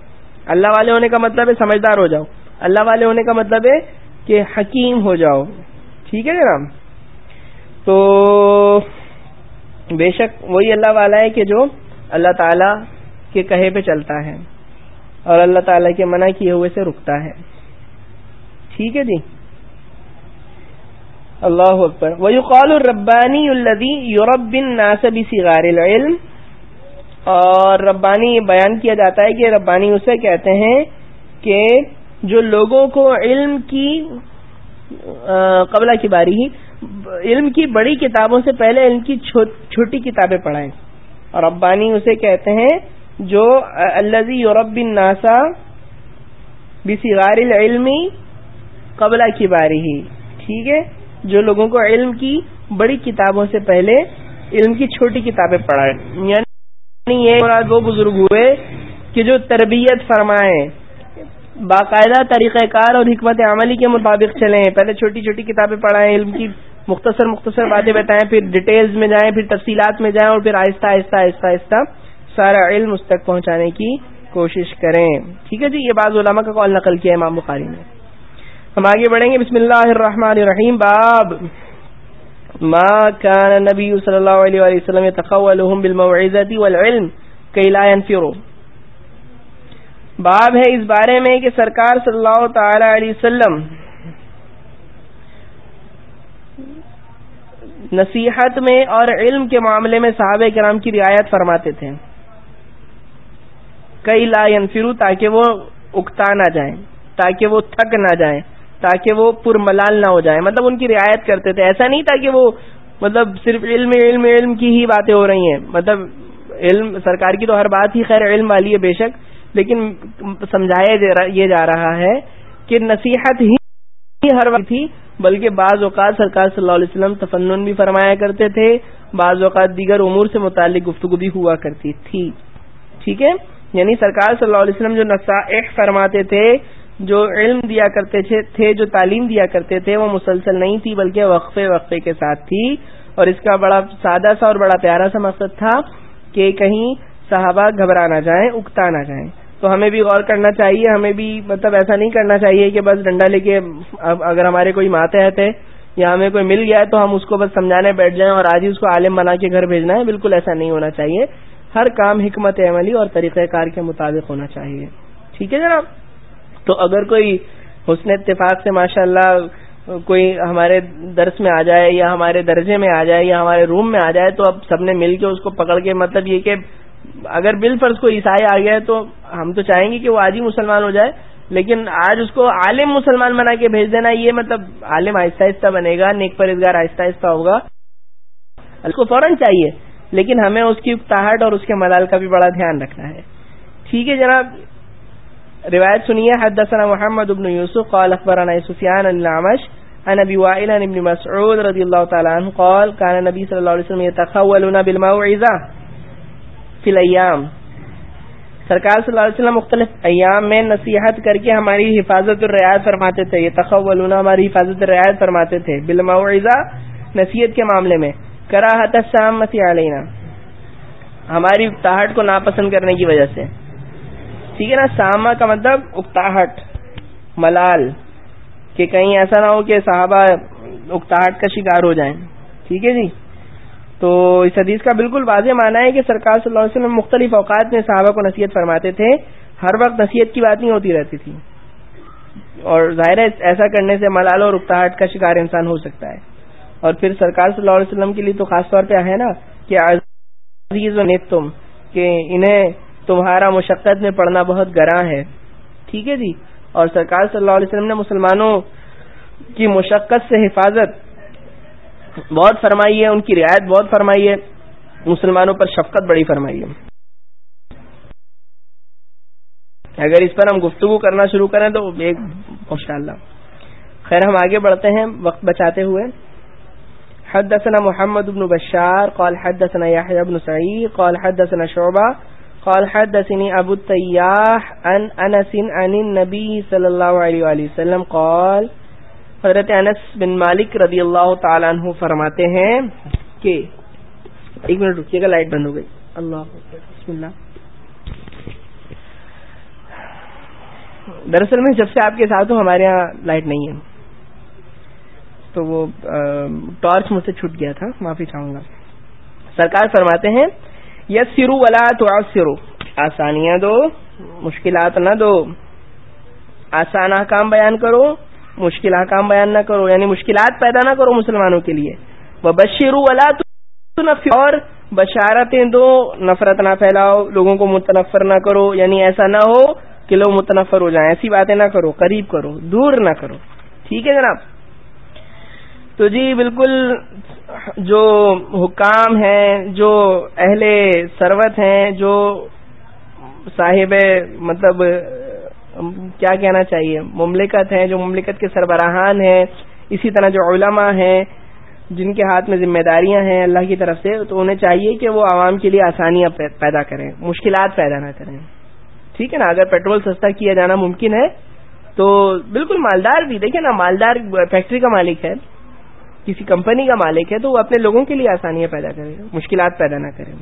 اللہ والے ہونے کا مطلب ہے سمجھدار ہو جاؤ۔ اللہ والے ہونے کا مطلب ہے کہ حکیم ہو جاؤ۔ ٹھیک ہے جناب؟ تو بے شک وہی اللہ والا ہے کہ جو اللہ تعالی کے کہے پہ چلتا ہے اور اللہ تعالی کے منع کیے ہوئے سے رکتا ہے۔ ٹھیک ہے جی؟ اللہ اکبر۔ ویقال الربانی الذي يربي الناس بصغار العلم۔ اور ربانی بیان کیا جاتا ہے کہ ربانی اسے کہتے ہیں کہ جو لوگوں کو علم کی قبلہ کی باری ہی، علم کی بڑی کتابوں سے پہلے علم کی چھوٹی کتابیں پڑھائیں۔ اور ابانی اسے کہتے ہیں جو الزی یورپ بن ناسا بسغار العلمی قبلہ کی باری ہی۔ ٹھیک ہے؟ جو لوگوں کو علم کی بڑی کتابوں سے پہلے علم کی چھوٹی کتابیں پڑھائیں۔ یعنی یہ وہ بزرگ ہوئے کہ جو تربیت فرمائیں۔ باقاعدہ طریقہ کار اور حکمت عملی کے مطابق چلیں۔ پہلے چھوٹی چھوٹی کتابیں پڑھائیں، علم کی مختصر مختصر باتیں بتائیں، پھر ڈیٹیلز میں جائیں، پھر تفصیلات میں جائیں اور پھر آہستہ آہستہ آہستہ آہستہ سارا علم اس تک پہنچانے کی کوشش کریں۔ ٹھیک ہے جی یہ بعض علماء کا کال نقل کیا امام بخاری نے۔ ہم آگے بڑھیں گے۔ بسم اللہ الرحمن الرحیم باب ما كان نبی صلی اللہ علیہ وسلم يتخولهم بالموعظة والعلم كي لا ينفروا۔ باب ہے اس بارے میں کہ سرکار صلی اللہ تعالی علیہ وسلم نصیحت میں اور علم کے معاملے میں صحابہ کرام کی رعایت فرماتے تھے۔ کئی لا ینفرو تاکہ وہ اکتا نہ جائیں، تاکہ وہ تھک نہ جائیں، تاکہ وہ پر ملال نہ ہو جائیں۔ مطلب ان کی رعایت کرتے تھے۔ ایسا نہیں تھا کہ وہ مطلب صرف علم علم علم کی ہی باتیں ہو رہی ہیں۔ مطلب علم، سرکار کی تو ہر بات ہی خیر، علم والی ہے بے شک۔ لیکن سمجھایا یہ جا رہا ہے کہ نصیحت ہی ہر وقت تھی، بلکہ بعض اوقات سرکار صلی اللہ علیہ وسلم تفنن بھی فرمایا کرتے تھے، بعض اوقات دیگر امور سے متعلق گفتگو بھی ہوا کرتی تھی۔ ٹھیک ہے؟ یعنی سرکار صلی اللہ علیہ وسلم جو نصائح فرماتے تھے، جو علم دیا کرتے تھے، جو تعلیم دیا کرتے تھے، وہ مسلسل نہیں تھی، بلکہ وقفے وقفے کے ساتھ تھی۔ اور اس کا بڑا سادہ سا اور بڑا پیارا سا مقصد تھا کہ کہیں صحابہ گھبرا نہ جائیں اکتا نہ جائیں۔ تو ہمیں بھی غور کرنا چاہیے، ہمیں بھی مطلب ایسا نہیں کرنا چاہیے کہ بس ڈنڈا لے کے اگر ہمارے کوئی ماتحت ہے یا ہمیں کوئی مل گیا ہے تو ہم اس کو بس سمجھانے بیٹھ جائیں اور آج ہی اس کو عالم بنا کے گھر بھیجنا ہے۔ بالکل ایسا نہیں ہونا چاہیے۔ ہر کام حکمت عملی اور طریقہ کار کے مطابق ہونا چاہیے۔ ٹھیک ہے جناب؟ تو اگر کوئی حسن اتفاق سے ماشاء اللہ کوئی ہمارے درس میں آ جائے یا ہمارے درجے میں آ جائے یا ہمارے روم میں آ جائے تو اب سب نے مل کے اس کو پکڑ کے مطلب یہ کہ اگر بل فرض کو عیسائی آ گیا ہے تو ہم تو چاہیں گے کہ وہ آج ہی مسلمان ہو جائے، لیکن آج اس کو عالم مسلمان بنا کے بھیج دینا، یہ مطلب عالم آہستہ آہستہ بنے گا، نیک پرہزگار آہستہ آہستہ ہوگا۔ اس کو فوراً چاہیے، لیکن ہمیں اس کی اکتاہٹ اور اس کے ملال کا بھی بڑا دھیان رکھنا ہے۔ ٹھیک ہے جناب، روایت سنیے۔ حدثنا محمد ابن یوسف قال اخبرنا سفیان العمش عن ابي وائل عن ابن مسعود رضي الله تعالى عنه قال كان النبي صلى الله عليه وسلم يتخولنا بالموعظه في الايام سرکار صلی اللہ علیہ وسلم مختلف ایام میں نصیحت کر کے ہماری حفاظت اور رعایت فرماتے تھے۔ یہ تخولنا ہماری حفاظت اور رعایت فرماتے تھے۔ بالموعظہ نصیحت کے معاملے میں۔ کراہت السلام مسیح علینا۔ ہماری اکتاہٹ کو ناپسند کرنے کی وجہ سے۔ ٹھیک ہے نا؟ ساما کا مطلب اکتاہٹ۔ ملال۔ کہ کہیں ایسا نہ ہو کہ صحابہ اکتاہٹ کا شکار ہو جائیں۔ ٹھیک ہے جی؟ تو اس حدیث کا بالکل واضح مانا ہے کہ سرکار صلی اللہ علیہ وسلم مختلف اوقات میں صحابہ کو نصیحت فرماتے تھے۔ ہر وقت نصیحت کی بات نہیں ہوتی رہتی تھی۔ اور ظاہر ہے ایسا کرنے سے ملال اور اکتاہٹ کا شکار انسان ہو سکتا ہے۔ اور پھر سرکار صلی اللہ علیہ وسلم کے لیے تو خاص طور پہ ہے نا کہ عزیز و نیت تم، کہ انہیں تمہارا مشقت میں پڑھنا بہت گراں ہے۔ ٹھیک ہے جی۔ اور سرکار صلی اللہ علیہ وسلم نے مسلمانوں کی مشقت سے حفاظت بہت فرمائی ہے، ان کی رعایت بہت فرمائی ہے، مسلمانوں پر شفقت بڑی فرمائی ہے۔ اگر اس پر ہم گفتگو کرنا شروع کریں تو ایک ماشاء اللہ خیر، ہم آگے بڑھتے ہیں، وقت بچاتے ہوئے۔ حدثنا محمد بن بشار، قال حدثنا يحيى بن سعيد قال حدثنا شعبة قال حدثني أبو التياح عن أنس عن النبي صلى الله عليه وآله وسلم، قال حضرت انس بن مالک رضی اللہ تعالیٰ عنہ فرماتے ہیں کہ ایک منٹ رکیے گا، لائٹ بند ہو گئی۔ اللہ بسم اللہ۔ دراصل میں جب سے آپ کے ساتھ ہوں، ہمارے یہاں لائٹ نہیں ہے۔ تو وہ ٹارچ مجھ سے چھٹ گیا تھا، معافی چاہوں گا۔ سرکار فرماتے ہیں یس سرو ولا تو سرو آسانیاں دو، مشکلات نہ دو۔ آسان کام بیان کرو۔ مشکل کام بیان نہ کرو یعنی مشکلات پیدا نہ کرو مسلمانوں کے لیے۔ وہ بشیرو ولا اور بشارتیں دو، نفرت نہ پھیلاؤ، لوگوں کو متنفر نہ کرو یعنی ایسا نہ ہو کہ لوگ متنفر ہو جائیں۔ ایسی باتیں نہ کرو، قریب کرو، دور نہ کرو۔ ٹھیک ہے جناب؟ تو جی بالکل جو حکام ہیں، جو اہل سروت ہیں، جو صاحب مطلب کیا کہنا چاہیے؟ مملکت ہیں جو مملکت کے سربراہان ہیں، اسی طرح جو علماء ہیں، جن کے ہاتھ میں ذمہ داریاں ہیں اللہ کی طرف سے، تو انہیں چاہیے کہ وہ عوام کے لیے آسانیاں پیدا کریں، مشکلات پیدا نہ کریں۔ ٹھیک ہے نا؟ اگر پیٹرول سستا کیا جانا ممکن ہے، تو بالکل مالدار بھی دیکھیں نا، مالدار فیکٹری کا مالک ہے، کسی کمپنی کا مالک ہے، تو وہ اپنے لوگوں کے لیے آسانیاں پیدا کرے مشکلات پیدا نہ کرے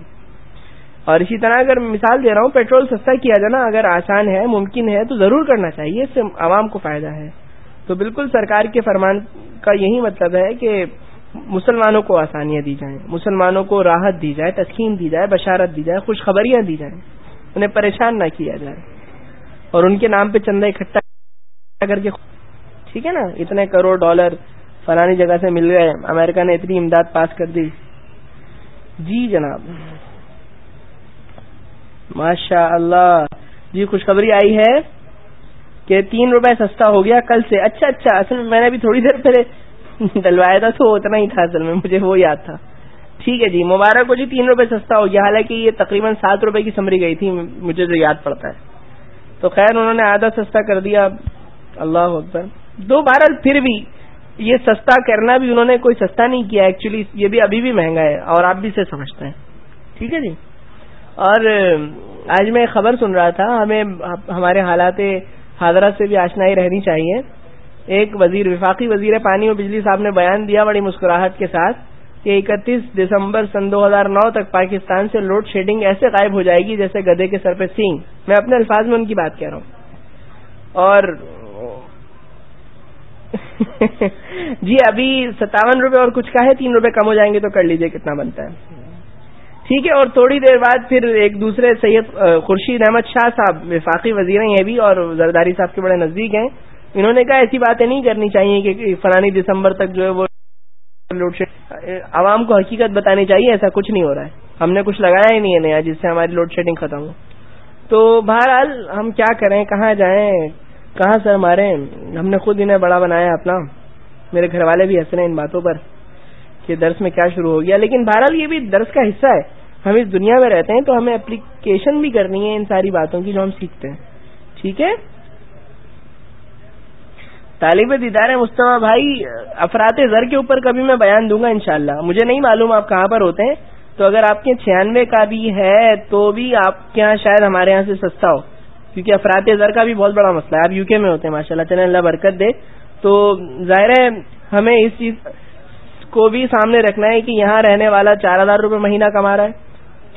اور اسی طرح اگر مثال دے رہا ہوں پیٹرول سستا کیا جانا اگر آسان ہے، ممکن ہے، تو ضرور کرنا چاہیے، اس سے عوام کو فائدہ ہے۔ تو بالکل سرکار کے فرمان کا یہی مطلب ہے کہ مسلمانوں کو آسانیاں دی جائیں، مسلمانوں کو راحت دی جائے، تسکین دی جائے، بشارت دی جائے، خوشخبریاں دی جائیں، انہیں پریشان نہ کیا جائے۔ اور ان کے نام پہ چندہ اکٹھا کر کے ٹھیک ہے نا؟ اتنے کروڑ ڈالر فلانی جگہ سے مل گئے، امریکہ نے اتنی امداد پاس کر دی۔ جی جناب۔ ماشاء اللہ جی خوشخبری آئی ہے کہ تین روپے سستا ہو گیا کل سے۔ اچھا اچھا اصل میں میں نے بھی تھوڑی دیر پہلے ڈلوایا تھا، تو اتنا ہی تھا اصل میں، مجھے وہ یاد تھا۔ ٹھیک ہے جی مبارک کو جی تین روپے سستا ہو گیا۔ حالانکہ یہ تقریباً سات روپے کی سمری گئی تھی، مجھے جو یاد پڑتا ہے۔ تو خیر، انہوں نے آدھا سستا کر دیا۔ اللہ اکبر۔ دو بارہ پھر بھی یہ سستا کرنا بھی انہوں نے کوئی سستا نہیں کیا۔ ایکچولی یہ بھی ابھی بھی مہنگا ہے اور آپ بھی سے سمجھتے ہیں۔ ٹھیک ہے جی؟ اور آج میں خبر سن رہا تھا، ہمیں ہمارے حالات حاضرات سے بھی آشنائی رہنی چاہیے۔ ایک وزیر، وفاقی وزیر پانی اور بجلی صاحب نے بیان دیا بڑی مسکراہٹ کے ساتھ کہ اکتیس دسمبر سن دو ہزار نو تک پاکستان سے لوڈ شیڈنگ ایسے غائب ہو جائے گی جیسے گدے کے سر پہ سینگ۔ میں اپنے الفاظ میں ان کی بات کہہ رہا ہوں۔ اور جی ابھی ستاون روپے اور کچھ کا ہے، تین روپے کم ہو جائیں گے تو کر لیجیے کتنا بنتا ہے۔ ٹھیک ہے، اور تھوڑی دیر بعد پھر ایک دوسرے سید خورشید احمد شاہ صاحب، وفاقی وزیر ہیں یہ بھی، اور زرداری صاحب کے بڑے نزدیک ہیں۔ انہوں نے کہا ایسی باتیں نہیں کرنی چاہیے کہ فلانی دسمبر تک جو ہے وہ لوڈ شیڈ عوام کو حقیقت بتانی چاہیے، ایسا کچھ نہیں ہو رہا ہے۔ ہم نے کچھ لگایا ہی نہیں ہے نیا، جس سے ہماری لوڈ شیڈنگ ختم ہو۔ تو بہرحال ہم کیا کریں، کہاں جائیں، کہاں سر مارے ہم نے خود انہیں بڑا بنایا اپنا۔ میرے گھر والے بھی ہنس رہے ہیں ان باتوں پر کہ درس میں کیا شروع ہو گیا۔ لیکن بہرحال یہ بھی درس کا حصہ ہے۔ ہم اس دنیا میں رہتے ہیں تو ہمیں اپلیکیشن بھی کرنی ہے ان ساری باتوں کی جو ہم سیکھتے ہیں۔ ٹھیک ہے؟ طالب دیدار مصطفیٰ بھائی، افراد زر کے اوپر کبھی میں بیان دوں گا انشاءاللہ۔ مجھے نہیں معلوم آپ کہاں پر ہوتے ہیں، تو اگر آپ کے چھیانوے کا بھی ہے تو بھی آپ کے یہاں شاید ہمارے یہاں سے سستا ہو۔ کیونکہ افراد زر کا بھی بہت بڑا مسئلہ ہے۔ آپ یو کے میں ہوتے ہیں ماشاء اللہ چلے اللہ برکت دے۔ تو ظاہر ہے، ہمیں اس چیز کو بھی سامنے رکھنا ہے کہ یہاں رہنے والا چار ہزار روپے مہینہ کما رہا ہے۔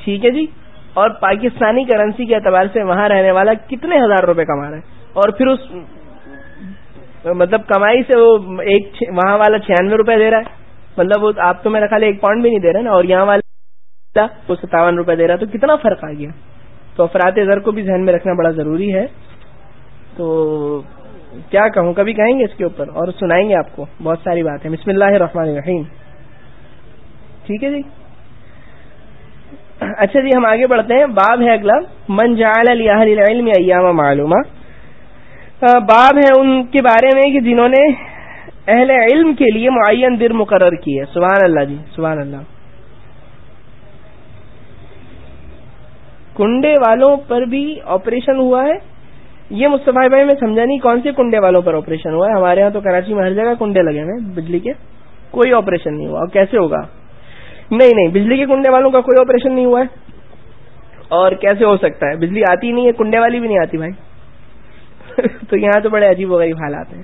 ٹھیک ہے جی؟ اور پاکستانی کرنسی کے اعتبار سے وہاں رہنے والا کتنے ہزار روپے کما رہا ہے؟ اور پھر اس مطلب کمائی سے وہ ایک وہاں والا چھیانوے روپے دے رہا ہے۔ مطلب وہ آپ تو میرا خیال ایک پوائنٹ بھی نہیں دے رہے نا، اور یہاں والا وہ ستاون روپے دے رہا تو کتنا فرق آ گیا؟ تو افراد زر کو بھی ذہن میں رکھنا بڑا ضروری ہے۔ تو کیا کہوں؟ کبھی کہیں گے اس کے اوپر اور سنائیں گے آپ کو۔ بہت ساری بات ہے بسم اللہ الرحمن الرحیم۔ ٹھیک ہے جی؟ اچھا جی ہم آگے بڑھتے ہیں۔ باب ہے اگلا، من جعل العلم ایام معلومہ باب ہے ان کے بارے میں کہ جنہوں نے اہل علم کے لیے معین دیر مقرر کی ہے۔ سبحان اللہ جی سبحان اللہ۔ کنڈے والوں پر بھی آپریشن ہوا ہے۔ یہ مصطفی بھائی، میں سمجھا نہیں کون سے کنڈے والوں پر آپریشن ہوا ہے۔ ہمارے یہاں تو کراچی میں ہر جگہ کنڈے لگے ہیں، بجلی کے۔ کوئی آپریشن نہیں ہوا۔ کیسے ہوگا؟ نہیں نہیں، بجلی کے کنڈے والوں کا کوئی آپریشن نہیں ہوا ہے۔ اور کیسے ہو سکتا ہے؟ بجلی آتی نہیں ہے، کنڈے والی بھی نہیں آتی بھائی۔ تو یہاں تو بڑے عجیب و غریب حالات ہیں۔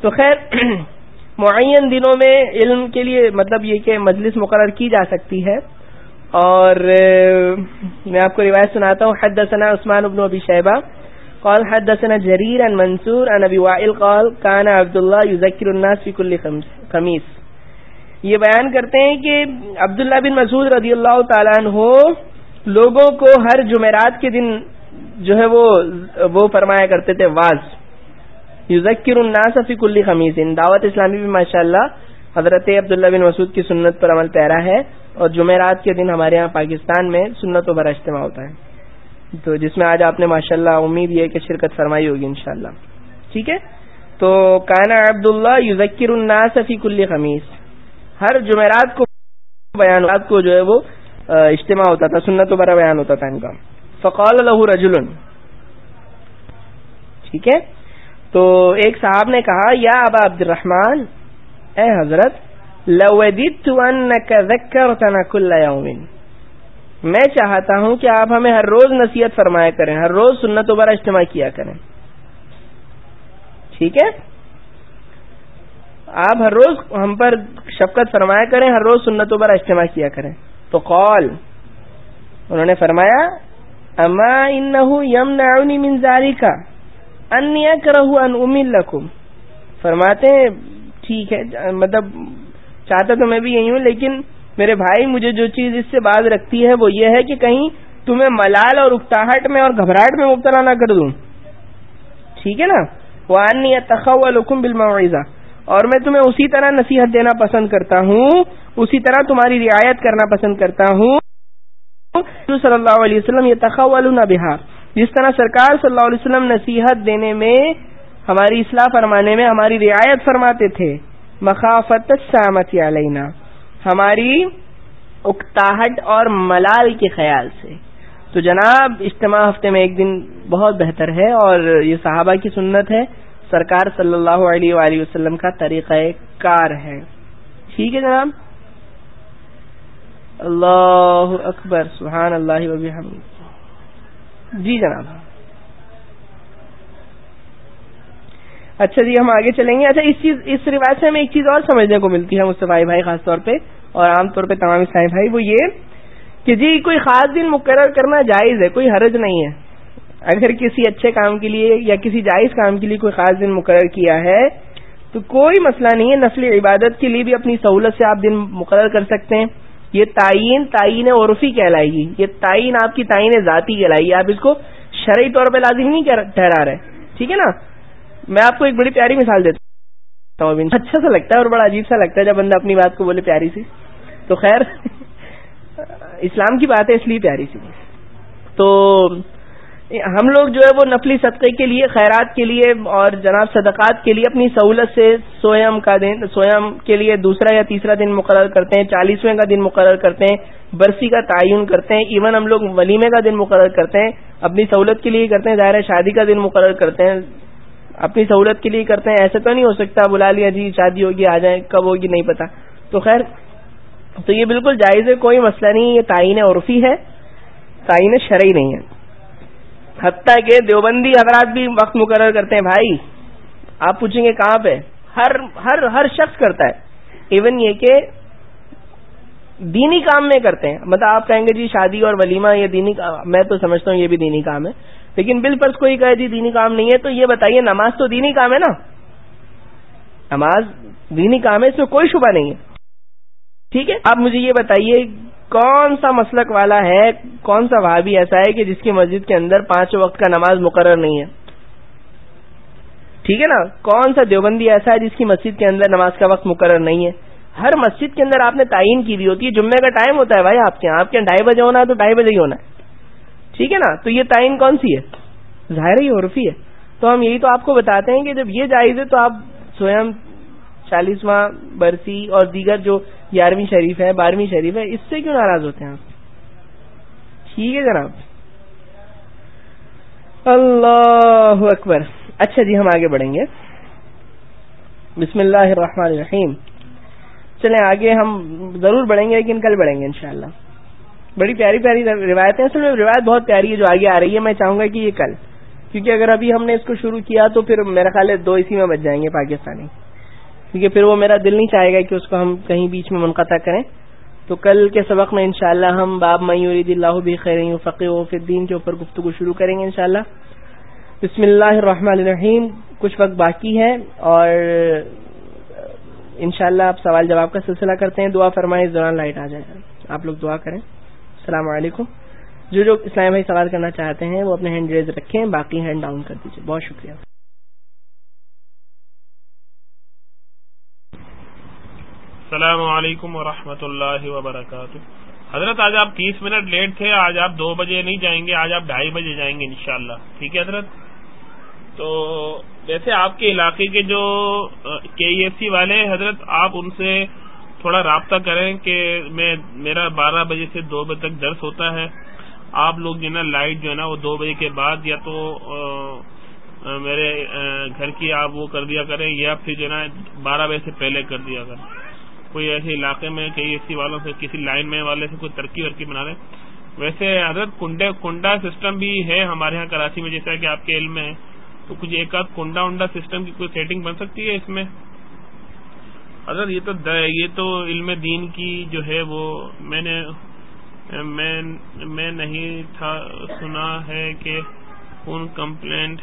تو خیر، معین دنوں میں علم کے لیے مطلب یہ کہ مجلس مقرر کی جا سکتی ہے۔ اور میں آپ کو روایت سناتا ہوں۔ حد ثنا عثمان ابن ابی شیبہ قال حدثنا جریر ان منصور ان ابی وائل قال کان عبداللہ یذکر الناس فی کل خمیس۔ یہ بیان کرتے ہیں کہ عبداللہ بن مسعود رضی اللہ تعالیٰ عنہ لوگوں کو ہر جمعرات کے دن جو ہے وہ وہ فرمایا کرتے تھے، واز۔ یوزکر الناس فی کلی خمیز دعوت اسلامی بھی ماشاء اللہ حضرت عبداللہ بن مسعود کی سنت پر عمل پیرا ہے اور جمعرات کے دن ہمارے یہاں پاکستان میں سنت و برا اجتماع ہوتا ہے۔ تو جس میں آج آپ نے ماشاء اللہ امید یہ کہ شرکت فرمائی ہوگی انشاءاللہ۔ ٹھیک ہے؟ تو کانا عبداللہ یوزکر الناس فی کلی خمیز ہر جمعرات کو بیانات کو جو ہے وہ اجتماع ہوتا تھا سنت و برا بیان ہوتا تھا ان کا۔ فقال له رجل ٹھیک ہے؟ تو ایک صاحب نے کہا، یا ابا عبد الرحمان اے حضرت لودت انك ذكرتنا كل يوم میں چاہتا ہوں کہ آپ ہمیں ہر روز نصیحت فرمایا کریں، ہر روز سنت دوبارہ اجتماع کیا کریں۔ ٹھیک ہے؟ آپ ہر روز ہم پر شفقت فرمایا کریں، ہر روز سنتوں پر اجتماع کیا کریں۔ تو قول انہوں نے فرمایا، اما یم نعنی منظاری کا ان ان لکم۔ فرماتے ہیں، ٹھیک ہے مطلب چاہتا تو میں بھی یہی ہوں، لیکن میرے بھائی مجھے جو چیز اس سے باز رکھتی ہے وہ یہ ہے کہ کہیں تمہیں ملال اور اکتاہٹ میں اور گھبراہٹ میں مبتلا نہ کر دوں۔ ٹھیک ہے نا؟ وہ انی تخم بالمعیزہ اور میں تمہیں اسی طرح نصیحت دینا پسند کرتا ہوں، اسی طرح تمہاری رعایت کرنا پسند کرتا ہوں۔ صلی اللہ علیہ وسلم یہ تخول بہار جس طرح سرکار صلی اللہ علیہ وسلم نصیحت دینے میں، ہماری اصلاح فرمانے میں ہماری رعایت فرماتے تھے، مخافت سامت علینا۔ ہماری اکتاہٹ اور ملال کے خیال سے۔ تو جناب، اجتماع ہفتے میں ایک دن بہت بہتر ہے اور یہ صحابہ کی سنت ہے۔ سرکار صلی اللہ علیہ وآلہ وسلم کا طریقہ کار ہے۔ ٹھیک ہے جناب؟ اللہ اکبر، سبحان اللہ وبی جی جناب۔ اچھا جی ہم آگے چلیں گے۔ اچھا اس چیز، اس روایت سے ہمیں ایک چیز اور سمجھنے کو ملتی ہے، مصطفی بھائی خاص طور پہ، اور عام طور پہ تمام اسلائی بھائی، وہ یہ کہ جی کوئی خاص دن مقرر کرنا جائز ہے، کوئی حرج نہیں ہے۔ اگر کسی اچھے کام کے لیے یا کسی جائز کام کے لیے کوئی خاص دن مقرر کیا ہے، تو کوئی مسئلہ نہیں ہے۔ نسل عبادت کے لیے بھی اپنی سہولت سے آپ دن مقرر کر سکتے ہیں۔ یہ تعین تعین عرفی کہلائے گی یہ تعین آپ کی تعین ذاتی کہلائے گی آپ اس کو شرعی طور پہ لازم نہیں ٹھہرا رہے۔ ٹھیک ہے نا؟ میں آپ کو ایک بڑی پیاری مثال دیتا ہوں اچھا سا لگتا ہے اور بڑا عجیب سا لگتا ہے جب بندہ اپنی بات کو بولے پیاری سی۔ تو خیر، اسلام کی بات ہے اس لیے پیاری سی۔ تو ہم لوگ جو ہے وہ نفلی صدقے کے لیے، خیرات کے لیے اور جناب صدقات کے لیے اپنی سہولت سے سویم کا دن سویم کے لیے دوسرا یا تیسرا دن مقرر کرتے ہیں، چالیسویں کا دن مقرر کرتے ہیں، برسی کا تعین کرتے ہیں، ایون ہم لوگ ولیمے کا دن مقرر کرتے ہیں، اپنی سہولت کے لیے کرتے ہیں، ظاہر شادی کا دن مقرر کرتے ہیں، اپنی سہولت کے لیے کرتے ہیں ایسے تو نہیں ہو سکتا، بلا لیا جی شادی ہوگی، آ جائیں، کب ہوگی نہیں پتا۔ تو خیر، تو یہ بالکل جائز ہے، کوئی مسئلہ نہیں، یہ تعین عرفی ہے، تعین شرعی نہیں ہے۔ حتیٰ کہ دیوبندی حضرات بھی وقت مقرر کرتے ہیں، بھائی، آپ پوچھیں گے کہاں پہ؟ ہر ہر ہر شخص کرتا ہے۔ ایون یہ کہ دینی کام میں کرتے ہیں۔ مطلب آپ کہیں گے جی شادی اور ولیمہ، یہ دینی کام، میں تو سمجھتا ہوں یہ بھی دینی کام ہے۔ لیکن بل فرض کوئی کہے جی دینی کام نہیں ہے، تو یہ بتائیے، نماز تو دینی کام ہے نا؟ نماز دینی کام ہے، اس میں کوئی شبہ نہیں ہے۔ ٹھیک ہے؟ آپ مجھے یہ بتائیے کون سا مسلک والا ہے، کون سا بھابھی ایسا ہے کہ جس کی مسجد کے اندر پانچ وقت کا نماز مقرر نہیں ہے؟ ٹھیک ہے نا؟ کون سا دیوبندی ایسا ہے جس کی مسجد کے اندر نماز کا وقت مقرر نہیں ہے؟ ہر مسجد کے اندر آپ نے تعین کی ہوئی ہوتی ہے جمعے کا ٹائم ہوتا ہے بھائی آپ کے یہاں، آپ کے ڈھائی بجے ہونا ہے تو ڈھائی بجے ہی ہونا ہے۔ ٹھیک ہے نا؟ تو یہ تعین کون سی ہے؟ ظاہر ہی عرفی ہے۔ تو ہم یہی تو آپ کو بتاتے ہیں کہ جب یہ جائز ہے تو آپ سوئم چالیسواں برسی اور دیگر جو گیارہویں شریف ہے، بارہویں شریف ہے، اس سے کیوں ناراض ہوتے ہیں آپ؟ ٹھیک ہے جناب۔ اللہ اکبر۔ اچھا جی ہم آگے بڑھیں گے۔ بسم اللہ الرحمن الرحیم۔ چلیں، آگے ہم ضرور بڑھیں گے، لیکن کل بڑھیں گے انشاءاللہ۔ بڑی پیاری پیاری روایتیں، اصل میں روایت بہت پیاری ہے جو آگے آ رہی ہے۔ میں چاہوں گا کہ یہ کل، کیونکہ اگر ابھی ہم نے اس کو شروع کیا تو پھر میرا خیال ہے دو اسی میں بچ جائیں گے پاکستانی۔ کیونکہ پھر وہ میرا دل نہیں چاہے گا کہ اس کو ہم کہیں بیچ میں منقطع کریں۔ تو کل کے سبق میں انشاءاللہ ہم باب میوری اللہ بھی خیر فقی و فدین کے اوپر گفتگو شروع کریں گے انشاءاللہ۔ بسم اللہ الرحمن الرحیم، کچھ وقت باقی ہے اور انشاءاللہ آپ سوال جواب کا سلسلہ کرتے ہیں، دعا فرمائیں، اس دوران لائٹ آ جائے۔ گا آپ لوگ دعا کریں۔ السلام علیکم۔ جو جو اسلام بھائی سوال کرنا چاہتے ہیں، وہ اپنے ہینڈ ریز رکھیں، باقی ہینڈ ڈاؤن کر دیجیے بہت شکریہ۔ السلام علیکم ورحمۃ اللہ وبرکاتہ۔ حضرت، آج آپ تیس منٹ لیٹ تھے، آج آپ دو بجے نہیں جائیں گے، آج آپ ڈھائی بجے جائیں گے انشاءاللہ۔ ٹھیک ہے حضرت؟ تو ویسے آپ کے علاقے کے جو کے ای ایف سی والے حضرت، آپ ان سے تھوڑا رابطہ کریں کہ میں، میرا بارہ بجے سے دو بجے تک درس ہوتا ہے۔ آپ لوگ جو ہے نا، لائٹ جو ہے نا، وہ دو بجے کے بعد یا تو میرے گھر کی آپ وہ کر دیا کریں یا پھر جو ہے نا، بارہ بجے سے پہلے کر دیا کریں۔ کوئی ایسے علاقے میں کئی اے سی والوں سے کسی لائن میں والے سے کوئی ترقی ورقی بنا لیں ویسے حضرت کنڈے، کنڈا سسٹم بھی ہے ہمارے یہاں کراچی میں، جیسا کہ آپ کے علم میں ہے۔ تو کچھ ایک آدھ کنڈا ونڈا سسٹم کی کوئی سیٹنگ بن سکتی ہے اس میں؟ حضرت، یہ تو یہ تو علم دین کی جو ہے وہ میں نے، میں نہیں تھا، سنا ہے کہ خون کمپلینٹ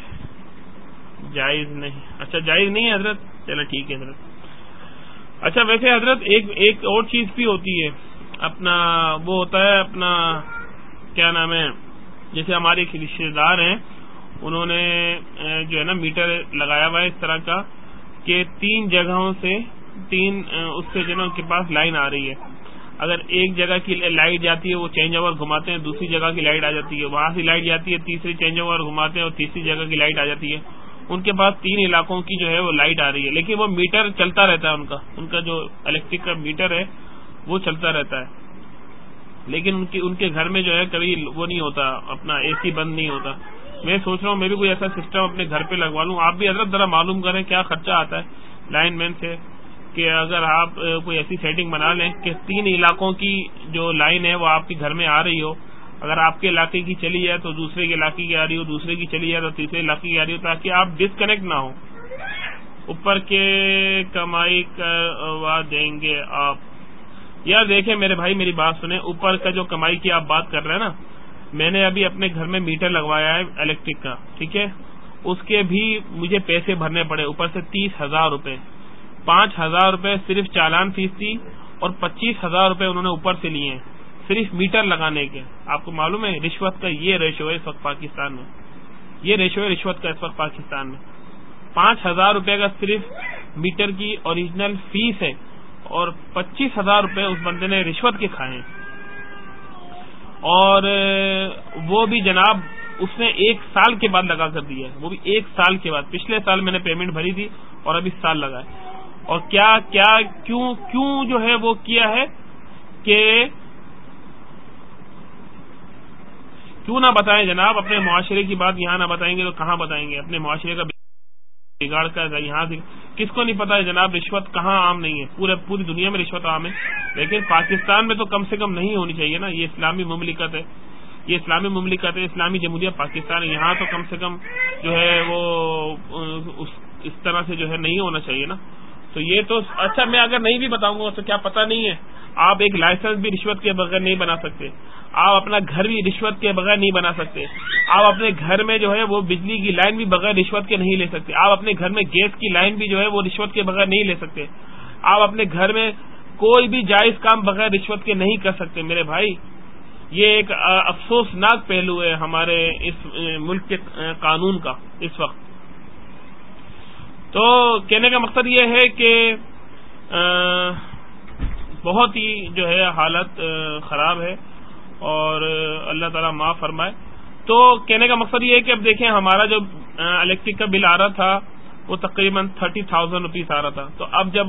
جائز نہیں۔ اچھا جائز نہیں ہے حضرت؟ چلو ٹھیک ہے حضرت۔ اچھا ویسے حضرت، ایک ایک اور چیز بھی ہوتی ہے۔ اپنا، وہ ہوتا ہے اپنا، کیا نام ہے، جیسے ہمارے ایک رشتے دار ہیں، انہوں نے جو ہے نا، میٹر لگایا ہوا ہے اس طرح کا، کہ تین جگہوں سے تین اس سے جو ہے نا، ان کے پاس لائن آ رہی ہے۔ اگر ایک جگہ کی لائٹ جاتی ہے، وہ چینج اوور گھماتے ہیں، دوسری جگہ کی لائٹ آ جاتی ہے، وہاں سے لائٹ جاتی ہے، تیسری چینج اوور گھماتے ہیں اور تیسری جگہ کی لائٹ آ جاتی ہے۔ ان کے پاس تین علاقوں کی جو ہے وہ لائٹ آ رہی ہے۔ لیکن وہ میٹر چلتا رہتا ہے ان کا۔ ان کا جو الیکٹرک کا میٹر ہے، وہ چلتا رہتا ہے۔ لیکن ان کی ان کے گھر میں جو ہے کبھی وہ نہیں ہوتا، اپنا اے سی بند نہیں ہوتا۔ میں سوچ رہا ہوں، میں بھی کوئی ایسا سسٹم اپنے گھر پہ لگوا لوں۔ آپ بھی حضرت ذرا معلوم کریں کیا خرچہ آتا ہے۔ لائن مین سے کہ اگر آپ کوئی ایسی سیٹنگ بنا لیں کہ تین علاقوں کی جو لائن ہے وہ آپ کے گھر میں آ رہی ہو۔ اگر آپ کے علاقے کی چلی جائے تو دوسرے کے علاقے کی آ رہی ہو، دوسرے کی چلی جائے تو تیسرے علاقے کی آ رہی ہو، تاکہ آپ ڈسکنیکٹ نہ ہو اوپر کے کمائی کروا دیں گے آپ۔ یار دیکھیں میرے بھائی، میری بات سنیں۔ اوپر کا جو کمائی کی آپ بات کر رہے ہیں نا، میں نے ابھی اپنے گھر میں میٹر لگوایا ہے الیکٹرک کا، ٹھیک ہے؟ اس کے بھی مجھے پیسے بھرنے پڑے۔ اوپر سے تیس ہزار روپے۔ پانچ ہزار روپے صرف چالان فیس تھی اور پچیس ہزار روپے انہوں نے اوپر سے لیے۔ ہیں صرف میٹر لگانے کے۔ آپ کو معلوم ہے، رشوت کا یہ ریشو ہے اس وقت پاکستان میں۔ یہ ریشو ہے رشوت کا اس وقت پاکستان میں۔ پانچ ہزار روپے کا صرف میٹر کی اوریجنل فیس ہے اور پچیس ہزار روپے اس بندے نے رشوت کے کھائے ہیں۔ اور وہ بھی جناب، اس نے ایک سال کے بعد لگا کر دیا ہے۔ وہ بھی ایک سال کے بعد۔ پچھلے سال میں نے پیمنٹ بھری تھی اور اب اس سال لگا ہے۔ اور کیا کیا، کیوں کیوں جو ہے وہ کیا ہے کہ کیوں نہ بتائیں جناب؟ اپنے معاشرے کی بات یہاں نہ بتائیں گے تو کہاں بتائیں گے؟ اپنے معاشرے کا بگاڑ کا یہاں سے۔ کس کو نہیں پتا ہے جناب رشوت کہاں عام نہیں ہے؟ پورے پوری دنیا میں رشوت عام ہے۔ لیکن پاکستان میں تو کم سے کم نہیں ہونی چاہیے نا۔ یہ اسلامی مملکت ہے۔ یہ اسلامی مملکت ہے۔ اسلامی جمہوریہ پاکستان ہے۔ یہاں تو کم سے کم جو ہے وہ اس طرح سے جو ہے نہیں ہونا چاہیے نا۔ تو یہ تو اچھا میں اگر نہیں بھی بتاؤں گا تو کیا پتا نہیں ہے۔ آپ ایک لائسنس بھی رشوت کے بغیر نہیں بنا سکتے۔ آپ اپنا گھر بھی رشوت کے بغیر نہیں بنا سکتے۔ آپ اپنے گھر میں جو ہے وہ بجلی کی لائن بھی بغیر رشوت کے نہیں لے سکتے۔ آپ اپنے گھر میں گیس کی لائن بھی جو ہے وہ رشوت کے بغیر نہیں لے سکتے۔ آپ اپنے گھر میں کوئی بھی جائز کام بغیر رشوت کے نہیں کر سکتے۔ میرے بھائی، یہ ایک افسوسناک پہلو ہے ہمارے اس ملک کے قانون کا اس وقت۔ تو کہنے کا مقصد یہ ہے کہ بہت ہی جو ہے حالت خراب ہے اور اللہ تعالیٰ معاف فرمائے۔ تو کہنے کا مقصد یہ ہے کہ اب دیکھیں ہمارا جو الیکٹرک کا بل آ رہا تھا، وہ تقریباً تھرٹی تھاؤزینڈ روپیز آ رہا تھا۔ تو اب جب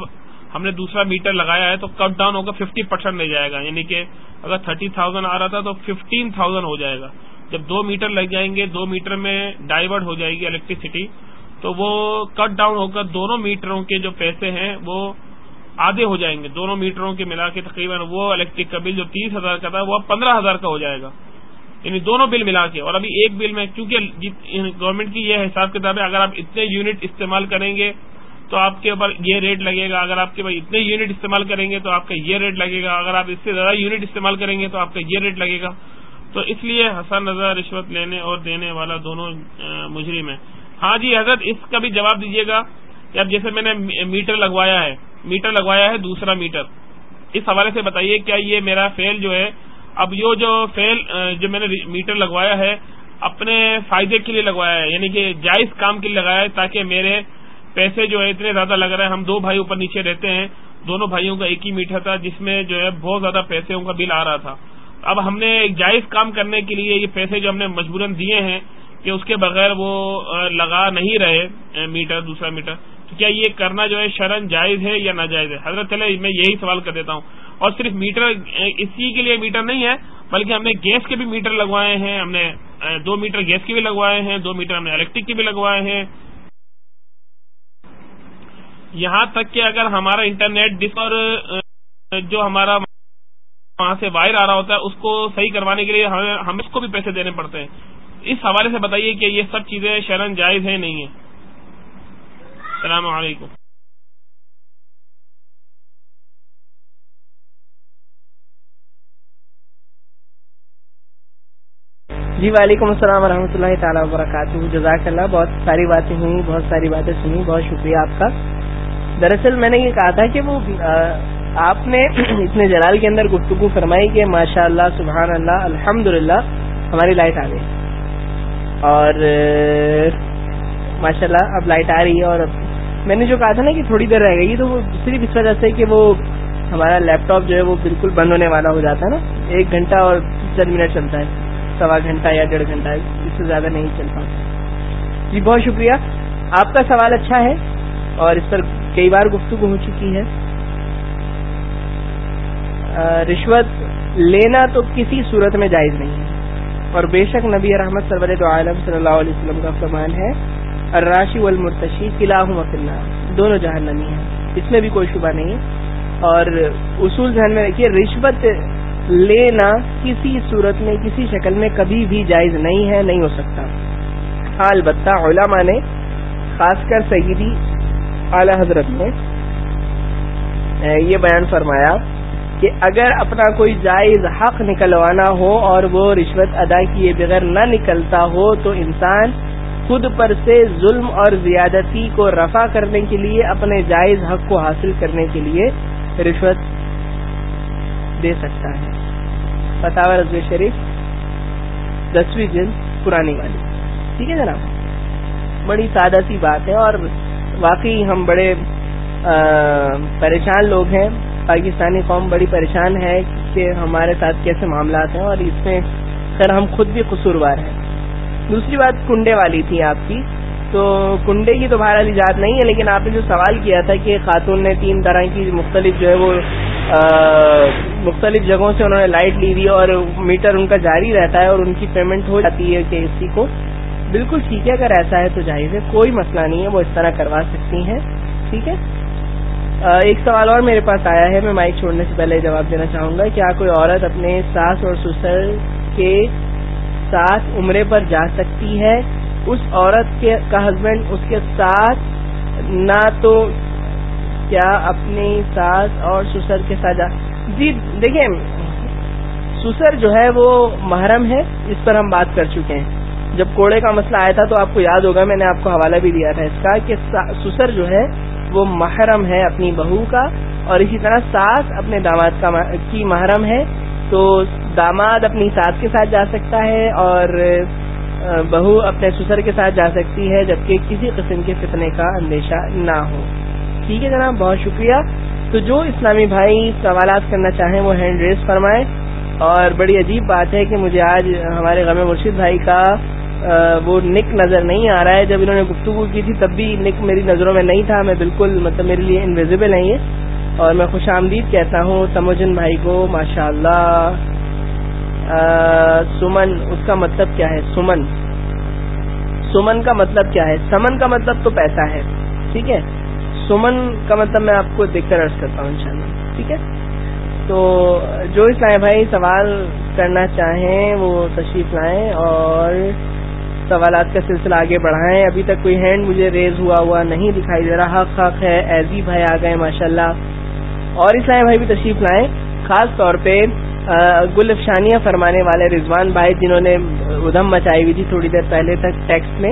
ہم نے دوسرا میٹر لگایا ہے تو کٹ ڈاؤن ہوگا، ففٹی پرسینٹ لے جائے گا۔ یعنی کہ اگر تھرٹی تھاؤزینڈ آ رہا تھا تو ففٹین تھاؤزینڈ ہو جائے گا۔ جب دو میٹر لگ جائیں گے، دو میٹر میں ڈائیورٹ ہو جائے گی الیکٹریسٹی تو وہ کٹ ڈاؤن ہو کر دونوں میٹروں کے جو پیسے ہیں وہ آدھے ہو جائیں گے، دونوں میٹروں کے ملا کے تقریباً وہ الیکٹرک کا بل جو تیس ہزار کا تھا، وہ اب پندرہ ہزار کا ہو جائے گا۔ یعنی دونوں بل ملا کے، اور ابھی ایک بل میں کیونکہ گورنمنٹ یعنی کی یہ حساب کتاب ہے، اگر آپ اتنے یونٹ استعمال کریں گے تو آپ کے اوپر یہ ریٹ لگے گا، اگر آپ کے پاس اتنے یونٹ استعمال کریں گے تو آپ کا یہ ریٹ لگے گا، اگر آپ اس سے زیادہ یونٹ استعمال کریں گے تو آپ کا یہ ریٹ لگے گا۔ تو اس لیے حسن نظر رشوت لینے اور دینے والا دونوں مجرم ہے ہاں جی حضرت اس کا بھی جواب دیجیے گا کہ اب جیسے میں نے میٹر لگوایا ہے میٹر لگوایا ہے، دوسرا میٹر۔ اس حوالے سے بتائیے، کیا یہ میرا فیل جو ہے، اب یہ جو فیل جو میں نے میٹر لگوایا ہے، اپنے فائدے کے لیے لگوایا ہے یعنی کہ جائز کام کے لیے لگایا ہے تاکہ میرے پیسے جو ہے، اتنے زیادہ لگ رہے ہیں۔ ہم دو بھائی اوپر نیچے رہتے ہیں، دونوں بھائیوں کا ایک ہی میٹر تھا، جس میں جو ہے بہت زیادہ پیسے کا بل آ رہا تھا۔ اب ہم نے ایک جائز کام کرنے کے لیے یہ پیسے جو ہم نے مجبوراً دیے ہیں، کہ اس کے بغیر وہ لگا نہیں رہے میٹر، دوسرا میٹر۔ تو کیا یہ کرنا جو ہے شرن جائز ہے یا ناجائز ہے؟ حضرت چلے میں یہی سوال کر دیتا ہوں۔ اور صرف میٹر، اسی کے لیے میٹر نہیں ہے، بلکہ ہم نے گیس کے بھی میٹر لگوائے ہیں، ہم نے دو میٹر گیس کے بھی لگوائے ہیں، دو میٹر ہم نے الیکٹرک کے بھی لگوائے ہیں۔ یہاں تک کہ اگر ہمارا انٹرنیٹ ڈس، اور جو ہمارا وہاں سے وائر آ رہا ہوتا ہے، اس کو صحیح کروانے کے لیے ہم اس کو بھی پیسے دینے پڑتے ہیں۔ اس حوالے سے بتائیے کہ یہ سب چیزیں شرن جائز ہیں، نہیں ہیں۔ السلام علیکم۔ جی وعلیکم السلام ورحمۃ اللہ تعالیٰ وبرکاتہ۔ جزاک اللہ بہت ساری باتیں ہوئی بہت ساری باتیں سنی بہت شکریہ آپ کا۔ دراصل میں نے یہ کہا تھا کہ وہ آپ نے اتنے جلال کے اندر گفتگو فرمائی کہ ماشاء اللہ سبحان اللہ الحمد ہماری لائٹ آ گئی۔ اور ماشاء اللہ اب لائٹ آ رہی ہے اور میں نے جو کہا تھا نا کہ تھوڑی دیر رہ گئی تو وہ صرف اس وجہ سے کہ وہ ہمارا لیپ ٹاپ جو ہے وہ بالکل بند ہونے والا ہو جاتا ہے نا۔ ایک گھنٹہ اور چند منٹ چلتا ہے، سوا گھنٹہ یا ڈیڑھ گھنٹہ، اس سے زیادہ نہیں چل پاتا جی بہت شکریہ۔ آپ کا سوال اچھا ہے اور اس پر کئی بار گفتگو ہو چکی ہے۔ رشوت، لینا تو کسی صورت میں جائز نہیں ہے۔ اور بے شک نبی رحمت سرور عالم صلی اللہ علیہ وسلم کا فرمان ہے الراشی والمرتشی قلعہ وکلّہ دونوں جہنمی ہیں۔ اس میں بھی کوئی شبہ نہیں ہے۔ اور اصول ذہن میں رکھیے، رشوت لینا کسی صورت میں، کسی شکل میں کبھی بھی جائز نہیں ہے، نہیں ہو سکتا۔ ہاں البتہ علماء نے، خاص کر سیدی اعلی حضرت نے یہ بیان فرمایا کہ اگر اپنا کوئی جائز حق نکلوانا ہو اور وہ رشوت ادا کیے بغیر نہ نکلتا ہو، تو انسان خود پر سے ظلم اور زیادتی کو رفع کرنے کے لیے، اپنے جائز حق کو حاصل کرنے کے لیے رشوت دے سکتا ہے۔ فتح رضو شریف، دسویں جلد، پرانی والی۔ ٹھیک ہے جناب؟ بڑی سادہ سی بات ہے اور واقعی ہم بڑے پریشان لوگ ہیں۔ پاکستانی قوم بڑی پریشان ہے کہ ہمارے ساتھ کیسے معاملات ہیں اور اس میں خیر ہم خود بھی قصوروار ہیں۔ دوسری بات کنڈے والی تھی آپ کی۔ تو کنڈے کی تو بہرحال ایجاد نہیں ہے، لیکن آپ نے جو سوال کیا تھا کہ خاتون نے تین طرح کی مختلف جو ہے وہ مختلف جگہوں سے انہوں نے لائٹ لی ہوئی اور میٹر ان کا جاری رہتا ہے اور ان کی پیمنٹ ہو جاتی ہے کہ اسی کو۔ بالکل ٹھیک ہے، اگر ایسا ہے تو جائز ہے، کوئی مسئلہ نہیں ہے، وہ اس طرح کروا سکتی ہیں۔ ٹھیک ہے۔ ایک سوال اور میرے پاس آیا ہے، میں مائک چھوڑنے سے پہلے جواب دینا چاہوں گا۔ کیا کوئی عورت اپنے ساس اور سسر کے ساتھ عمرے پر جا سکتی ہے۔ اس عورت کے کا ہسبینڈ اس کے ساتھ نہ تو کیا اپنی ساس اور سسر کے ساتھ جا جی دیکھیں، سسر جو ہے وہ محرم ہے، اس پر ہم بات کر چکے ہیں۔ جب کوڑے کا مسئلہ آیا تھا تو آپ کو یاد ہوگا، میں نے آپ کو حوالہ بھی دیا تھا اس کا کہ سسر جو ہے وہ محرم ہے اپنی بہو کا اور اسی طرح ساس اپنے داماد کی محرم ہے۔ تو داماد اپنی ساس کے ساتھ جا سکتا ہے اور بہو اپنے سسر کے ساتھ جا سکتی ہے، جبکہ کسی قسم کے فتنے کا اندیشہ نہ ہو۔ ٹھیک ہے جناب، بہت شکریہ۔ تو جو اسلامی بھائی سوالات کرنا چاہیں وہ ہینڈ ریس فرمائیں۔ اور بڑی عجیب بات ہے کہ مجھے آج ہمارے غم مرشد بھائی کا وہ نک نظر نہیں آ رہا ہے۔ جب انہوں نے گفتگو کی تھی، تب بھی نک میری نظروں میں نہیں تھا۔ میں بالکل مطلب میرے لیے انویزیبل نہیں ہے اور میں خوش آمدید کہتا ہوں تموجن بھائی کو ماشاء اللہ سمن، اس کا مطلب کیا ہے؟ سمن۔ سمن کا مطلب کیا ہے؟ سمن کا مطلب تو پیسہ ہے، ٹھیک ہے؟ سمن کا مطلب میں آپ کو دیکھ کر ارض کرتا ہوں انشاءاللہ، ٹھیک ہے؟ تو جو اسلام بھائی سوال کرنا چاہیں، وہ تشریف لائیں اور سوالات کا سلسلہ آگے بڑھائیں۔ ابھی تک کوئی ہینڈ مجھے ریز ہوا ہوا نہیں دکھائی دے رہا۔ حق حق ہے۔ ایزی بھائی آ گئے ماشاء اللہ اور اسلام بھائی بھی تشریف لائیں، خاص طور پہ گل افشانیاں فرمانے والے رضوان بھائی جنہوں نے ادھم مچائی ہوئی تھی تھوڑی دیر پہلے تک ٹیکسٹ میں،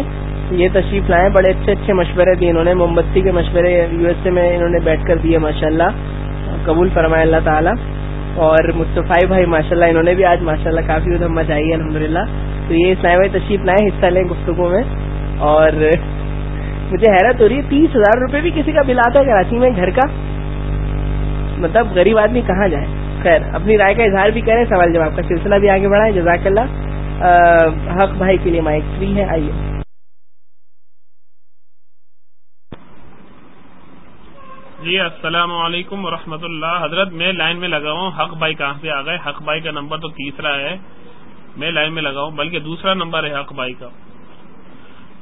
یہ تشریف لائیں، بڑے اچھے اچھے مشورے دیے انہوں نے موم بتی کے مشورے یو ایس اے میں انہوں نے بیٹھ کر دیے ماشاء اللہ قبول فرمائے اللہ تعالیٰ۔ اور مصطفی بھائی ماشاء اللہ انہوں نے بھی آج ماشاء اللہ کافی ادھم مچائی ہے الحمد تو یہ اسلام بھائی تشریف لائیں، حصہ لیں گفتگو میں۔ اور مجھے حیرت ہو رہی ہے، تیس ہزار روپے بھی کسی کا بل آتا ہے، کراچی میں گھر کا؟ مطلب غریب آدمی کہاں جائے؟ خیر، اپنی رائے کا اظہار بھی کریں، سوال جواب کا سلسلہ بھی آگے بڑھائیں۔ جزاک اللہ۔ حق بھائی کے لیے مائک فری ہے، آئیے۔ جی السلام علیکم و اللہ۔ حضرت، میں لائن میں لگا ہوں۔ حق بھائی کہاں سے آ گئے؟ حق بھائی کا نمبر تو تیسرا ہے۔ میں لائن میں لگا ہوں، بلکہ دوسرا نمبر ہے حق بھائی کا۔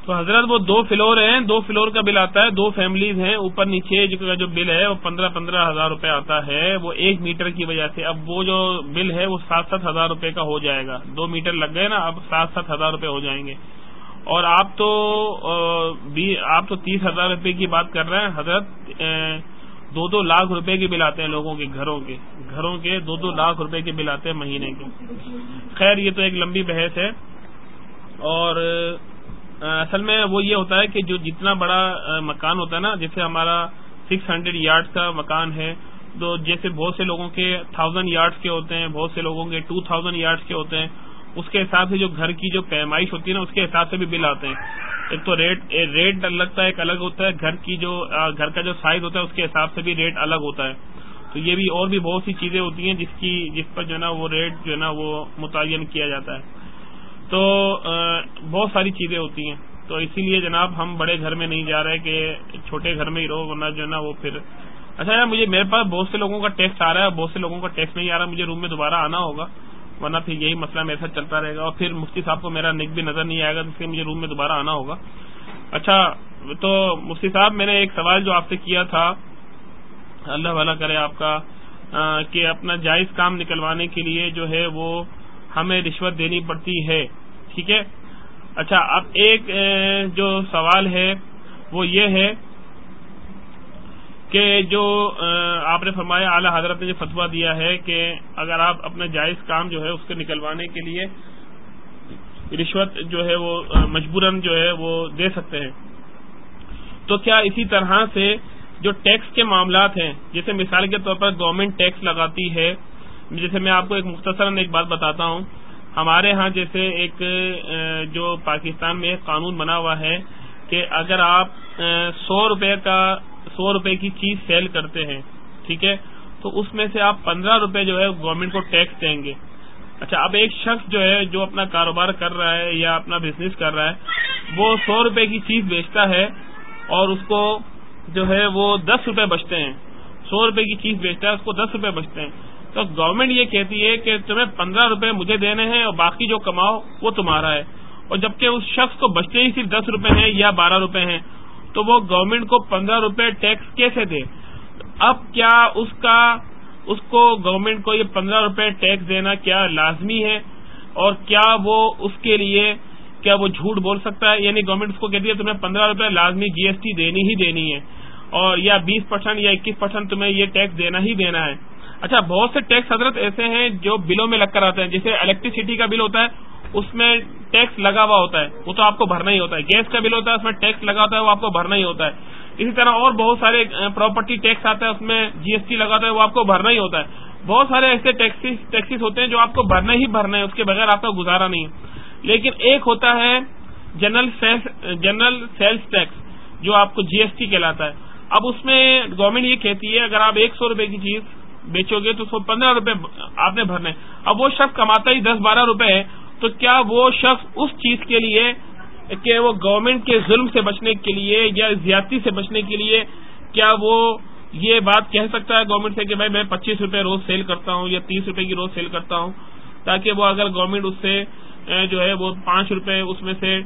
تو حضرت وہ دو فلور ہیں، دو فلور کا بل آتا ہے، دو فیملیز ہیں، اوپر نیچے کا جو بل ہے، وہ پندرہ پندرہ ہزار روپے آتا ہے، وہ ایک میٹر کی وجہ سے۔ اب وہ جو بل ہے، وہ سات سات ہزار روپے کا ہو جائے گا۔ دو میٹر لگ گئے نا، اب سات سات ہزار روپے ہو جائیں گے۔ اور آپ تو آپ تو تیس ہزار روپے کی بات کر رہے ہیں۔ حضرت دو دو لاکھ روپے کے بل آتے ہیں لوگوں کے، گھروں کے۔ گھروں کے دو دو لاکھ روپے کے بل آتے ہیں مہینے کے۔ خیر، یہ تو ایک لمبی بحث ہے۔ اور اصل میں وہ یہ ہوتا ہے کہ جو جتنا بڑا مکان ہوتا ہے نا، جیسے ہمارا سکس ہنڈریڈ یارڈ کا مکان ہے، تو جیسے بہت سے لوگوں کے تھاؤزینڈ یارڈس کے ہوتے ہیں، بہت سے لوگوں کے ٹو تھاؤزینڈ یارڈس کے ہوتے ہیں، اس کے حساب سے جو گھر کی جو پیمائش ہوتی ہے نا، اس کے حساب سے بھی بل آتے ہیں۔ ایک تو ریٹ ریٹ لگتا ہے ایک الگ ہوتا ہے، گھر کی جو گھر کا جو سائز ہوتا ہے، اس کے حساب سے بھی ریٹ الگ ہوتا ہے۔ تو یہ بھی اور بھی بہت سی چیزیں ہوتی ہیں جس کی، جس پر جو ہے نا وہ ریٹ جو ہے نا وہ متعین کیا جاتا ہے۔ تو بہت ساری چیزیں ہوتی ہیں۔ تو اسی لیے جناب ہم بڑے گھر میں نہیں جا رہے کہ چھوٹے گھر میں ہی رہو، ورنہ جو ہے نا وہ پھر۔ اچھا یار مجھے میرے پاس بہت سے لوگوں کا ٹیکس آ رہا ہے، بہت سے لوگوں کا ٹیکس نہیں آ رہا، مجھے روم میں دوبارہ آنا ہوگا، ورنہ پھر یہی مسئلہ میرے ساتھ چلتا رہے گا۔ اور پھر مفتی صاحب کو میرا نک بھی نظر نہیں آئے گا جس سے مجھے روم میں دوبارہ آنا ہوگا۔ اچھا تو مفتی صاحب، میں نے ایک سوال جو آپ سے کیا تھا، اللہ والا کرے آپ کا کہ اپنا جائز کام نکلوانے کے لیے جو ہے وہ ہمیں رشوت دینی پڑتی ہے۔ ٹھیک ہے؟ اچھا اب ایک جو سوال ہے، وہ یہ ہے کہ جو آپ نے فرمایا، اعلی حضرت نے جو فتوا دیا ہے کہ اگر آپ اپنا جائز کام جو ہے اس کو نکلوانے کے لیے رشوت جو ہے وہ مجبوراً جو ہے وہ دے سکتے ہیں۔ تو کیا اسی طرح سے جو ٹیکس کے معاملات ہیں، جیسے مثال کے طور پر گورنمنٹ ٹیکس لگاتی ہے جیسے میں آپ کو ایک مختصر ایک بات بتاتا ہوں۔ ہمارے ہاں جیسے ایک جو پاکستان میں ایک قانون بنا ہوا ہے کہ اگر آپ سو روپے کا، سو روپے کی چیز سیل کرتے ہیں، ٹھیک ہے؟ تو اس میں سے آپ پندرہ روپے جو ہے گورنمنٹ کو ٹیکس دیں گے۔ اچھا اب ایک شخص جو ہے، جو اپنا کاروبار کر رہا ہے یا اپنا بزنس کر رہا ہے، وہ سو روپے کی چیز بیچتا ہے اور اس کو جو ہے وہ دس روپے بچتے ہیں۔ سو روپے کی چیز بیچتا ہے، اس کو دس روپے بچتے ہیں۔ تو گورنمنٹ یہ کہتی ہے کہ تمہیں پندرہ روپے مجھے دینے ہیں اور باقی جو کماؤ وہ تمہارا ہے۔ اور جبکہ اس شخص کو بچتے ہی صرف دس روپے ہیں یا بارہ روپے ہیں، تو وہ گورنمنٹ کو پندرہ روپے ٹیکس کیسے دے؟ اب کیا اس کا، اس کو گورنمنٹ کو یہ پندرہ روپے ٹیکس دینا کیا لازمی ہے؟ اور کیا وہ اس کے لیے، کیا وہ جھوٹ بول سکتا ہے؟ یعنی گورنمنٹ اس کو کہتی ہے تمہیں پندرہ روپے لازمی جی ایس ٹی دینی ہی دینی ہے۔ اور یا بیس پرسینٹ یا اکیس پرسینٹ تمہیں یہ ٹیکس دینا ہی دینا ہے۔ اچھا بہت سے ٹیکس حضرت ایسے ہیں جو بلوں میں لگ کر آتے ہیں، جیسے الیکٹریسٹی کا بل ہوتا ہے، اس میں ٹیکس لگا ہوا ہوتا ہے، وہ تو آپ کو بھرنا ہی ہوتا ہے۔ گیس کا بل ہوتا ہے، اس میں ٹیکس لگا ہوتا ہے، وہ آپ کو بھرنا ہی ہوتا ہے۔ اسی طرح اور بہت سارے پراپرٹی ٹیکس آتا ہے، اس میں جی ایس ٹی لگاتا ہے، وہ آپ کو بھرنا ہی ہوتا ہے۔ بہت سارے ایسے ٹیکسیز ہوتے ہیں جو آپ کو بھرنا ہی بھرنا ہے، اس کے بغیر آپ کا گزارا نہیں ہے۔ لیکن ایک ہوتا ہے جنرل جنرل سیلس ٹیکس جو آپ کو جی ایس ٹی کہلاتا ہے۔ اب اس میں گورنمنٹ یہ کہتی ہے، اگر آپ ایک سو روپے کی چیز بیچو گے تو اس کو پندرہ روپے آپ نے بھرنے اب وہ شخص کماتا ہی دس بارہ روپے ہے تو کیا وہ شخص اس چیز کے لیے کہ وہ گورنمنٹ کے ظلم سے بچنے کے لیے یا زیادتی سے بچنے کے لیے کیا وہ یہ بات کہہ سکتا ہے گورنمنٹ سے کہ بھائی میں پچیس روپے روز سیل کرتا ہوں یا تیس روپے کی روز سیل کرتا ہوں، تاکہ وہ اگر گورنمنٹ اس سے جو ہے وہ پانچ روپے اس میں سے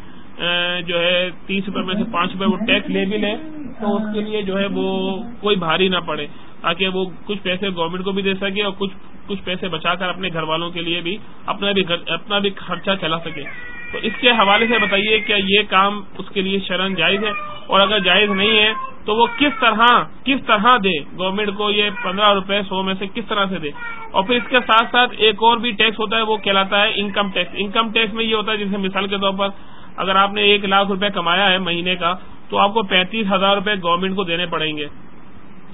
جو ہے تیس روپے میں سے پانچ روپے وہ ٹیکس لے بھی لے تو اس کے لیے جو ہے وہ کوئی بھاری نہ پڑے تاکہ وہ کچھ پیسے گورنمنٹ کو بھی دے سکے اور کچھ کچھ پیسے بچا کر اپنے گھر والوں کے لیے بھی اپنا بھی اپنا بھی خرچہ چلا سکے۔ تو اس کے حوالے سے بتائیے کیا یہ کام اس کے لیے شرن جائز ہے؟ اور اگر جائز نہیں ہے تو وہ کس طرح کس طرح دے؟ گورنمنٹ کو یہ پندرہ روپے، سو میں سے کس طرح سے دے؟ اور پھر اس کے ساتھ ساتھ ایک اور بھی ٹیکس ہوتا ہے، وہ کہلاتا ہے انکم ٹیکس انکم ٹیکس میں یہ ہوتا ہے، جیسے مثال کے طور پر اگر آپ نے ایک لاکھ روپے کمایا ہے مہینے کا، تو آپ کو پینتیس ہزار روپے گورنمنٹ کو دینے پڑیں گے۔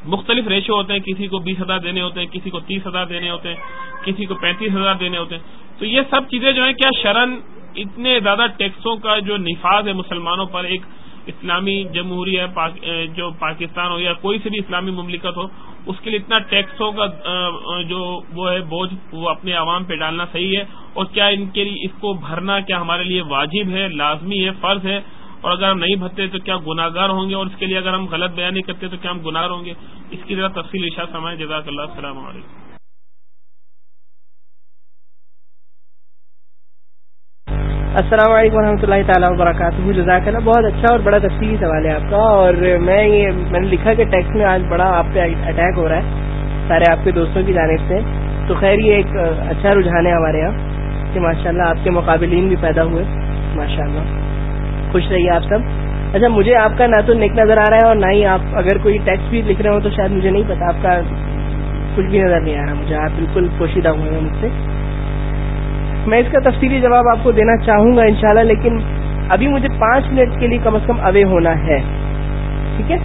مختلف ریشو ہوتے ہیں، کسی کو بیس ہزار دینے ہوتے ہیں، کسی کو تیس ہزار دینے ہوتے ہیں، کسی کو پینتیس ہزار دینے ہوتے ہیں۔ تو یہ سب چیزیں جو ہیں، کیا شرن اتنے زیادہ ٹیکسوں کا جو نفاذ ہے مسلمانوں پر، ایک اسلامی جمہوری ہے جو پاکستان ہو یا کوئی سے بھی اسلامی مملکت ہو اس کے لیے اتنا ٹیکسوں کا جو وہ ہے، بوجھ، وہ اپنے عوام پہ ڈالنا صحیح ہے۔ اور کیا ان کے لیے اس کو بھرنا، کیا ہمارے لیے واجب ہے، لازمی ہے، فرض ہے؟ اور اگر ہم نہیں بھرتے تو کیا گناگار ہوں گے؟ اور اس کے لیے اگر ہم غلط بیان نہیں کرتے تو کیا ہم گناہ ہوں گے؟ اس کی ذرا تفصیل اشاع سمائے جزاک اللہ، السلام علیکم۔ السلام علیکم ورحمۃ اللہ تعالیٰ وبرکاتہ۔ جزاک اللہ بہت اچھا اور بڑا تفصیلی سوال ہے آپ کا۔ اور میں یہ، میں نے لکھا کہ ٹیکس میں آج بڑا آپ پہ اٹیک ہو رہا ہے، سارے آپ کے دوستوں کی جانب سے۔ تو خیر، یہ ایک اچھا رجحان ہے ہمارے یہاں کہ ماشاء اللہ آپ کے مقابلین بھی پیدا ہوئے۔ ماشاء اللہ خوش رہیے آپ سب۔ اچھا مجھے آپ کا نہ تو نیک نظر آ رہا ہے اور نہ ہی آپ اگر کوئی ٹیکس بھی لکھ رہے ہو تو شاید مجھے نہیں پتا۔ آپ کا کچھ بھی نظر نہیں آ رہا مجھے۔ آپ بالکل پوشیدہ ہوئے ہیں مجھ سے۔ میں اس کا تفصیلی جواب آپ کو دینا چاہوں گا انشاءاللہ، لیکن ابھی مجھے پانچ منٹ کے لیے کم از کم اوے ہونا ہے۔ ٹھیک ہے؟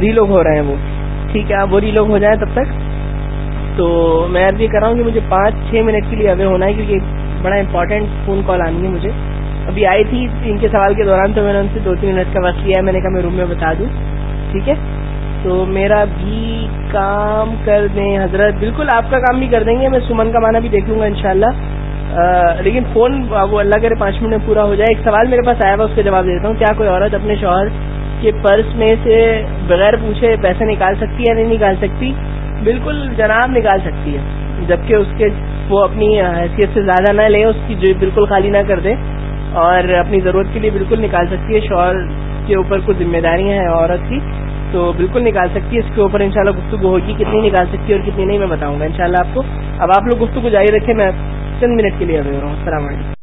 ریلوگ ہو رہے ہیں وہ۔ ٹھیک ہے، آپ وہ ریلوگ ہو جائیں تب تک۔ تو میں اب یہ کر رہا ہوں کہ مجھے پانچ، چھ منٹ کے لیے اوے ہونا ہے کیونکہ بڑا امپورٹنٹ فون کال آنی ہے مجھے۔ ابھی آئی تھی ان کے سوال کے دوران تو میں نے ان سے دو تین منٹ کا وقت لیا ہے، میں نے کہا میں روم میں بتا دوں۔ ٹھیک ہے؟ تو میرا بھی کام کر دیں۔ حضرت، بالکل آپ کا کام بھی کر دیں گے، میں سمن کا مانا بھی دیکھ لوں گا ان لیکن فون وہ اللہ کرے پانچ منٹ پورا ہو جائے۔ ایک سوال میرے پاس آیا ہوا اس کا جواب دیتا ہوں۔ کیا کوئی عورت اپنے شوہر کے پرس میں سے بغیر پوچھے پیسے نکال سکتی ہے یا نہیں نکال سکتی؟ بالکل جناب نکال سکتی ہے، جبکہ اس کے وہ اپنی حیثیت سے زیادہ نہ لے، اس کی جو بالکل خالی نہ کر دے۔ اور اپنی ضرورت کے لیے بالکل نکال سکتی ہے۔ شوہر کے اوپر کچھ ذمہ داریاں ہیں عورت کی۔ تو بالکل نکال سکتی ہے، اس کے اوپر انشاءاللہ گفتگو ہوگی، کتنی نکال سکتی ہے اور کتنی نہیں، میں بتاؤں گا۔ انشاءاللہ آپ کو، اب آپ لوگ گفتگو جاری رکھیں، میں چند منٹ کے لیے اویئر ہوں۔ السلام علیکم۔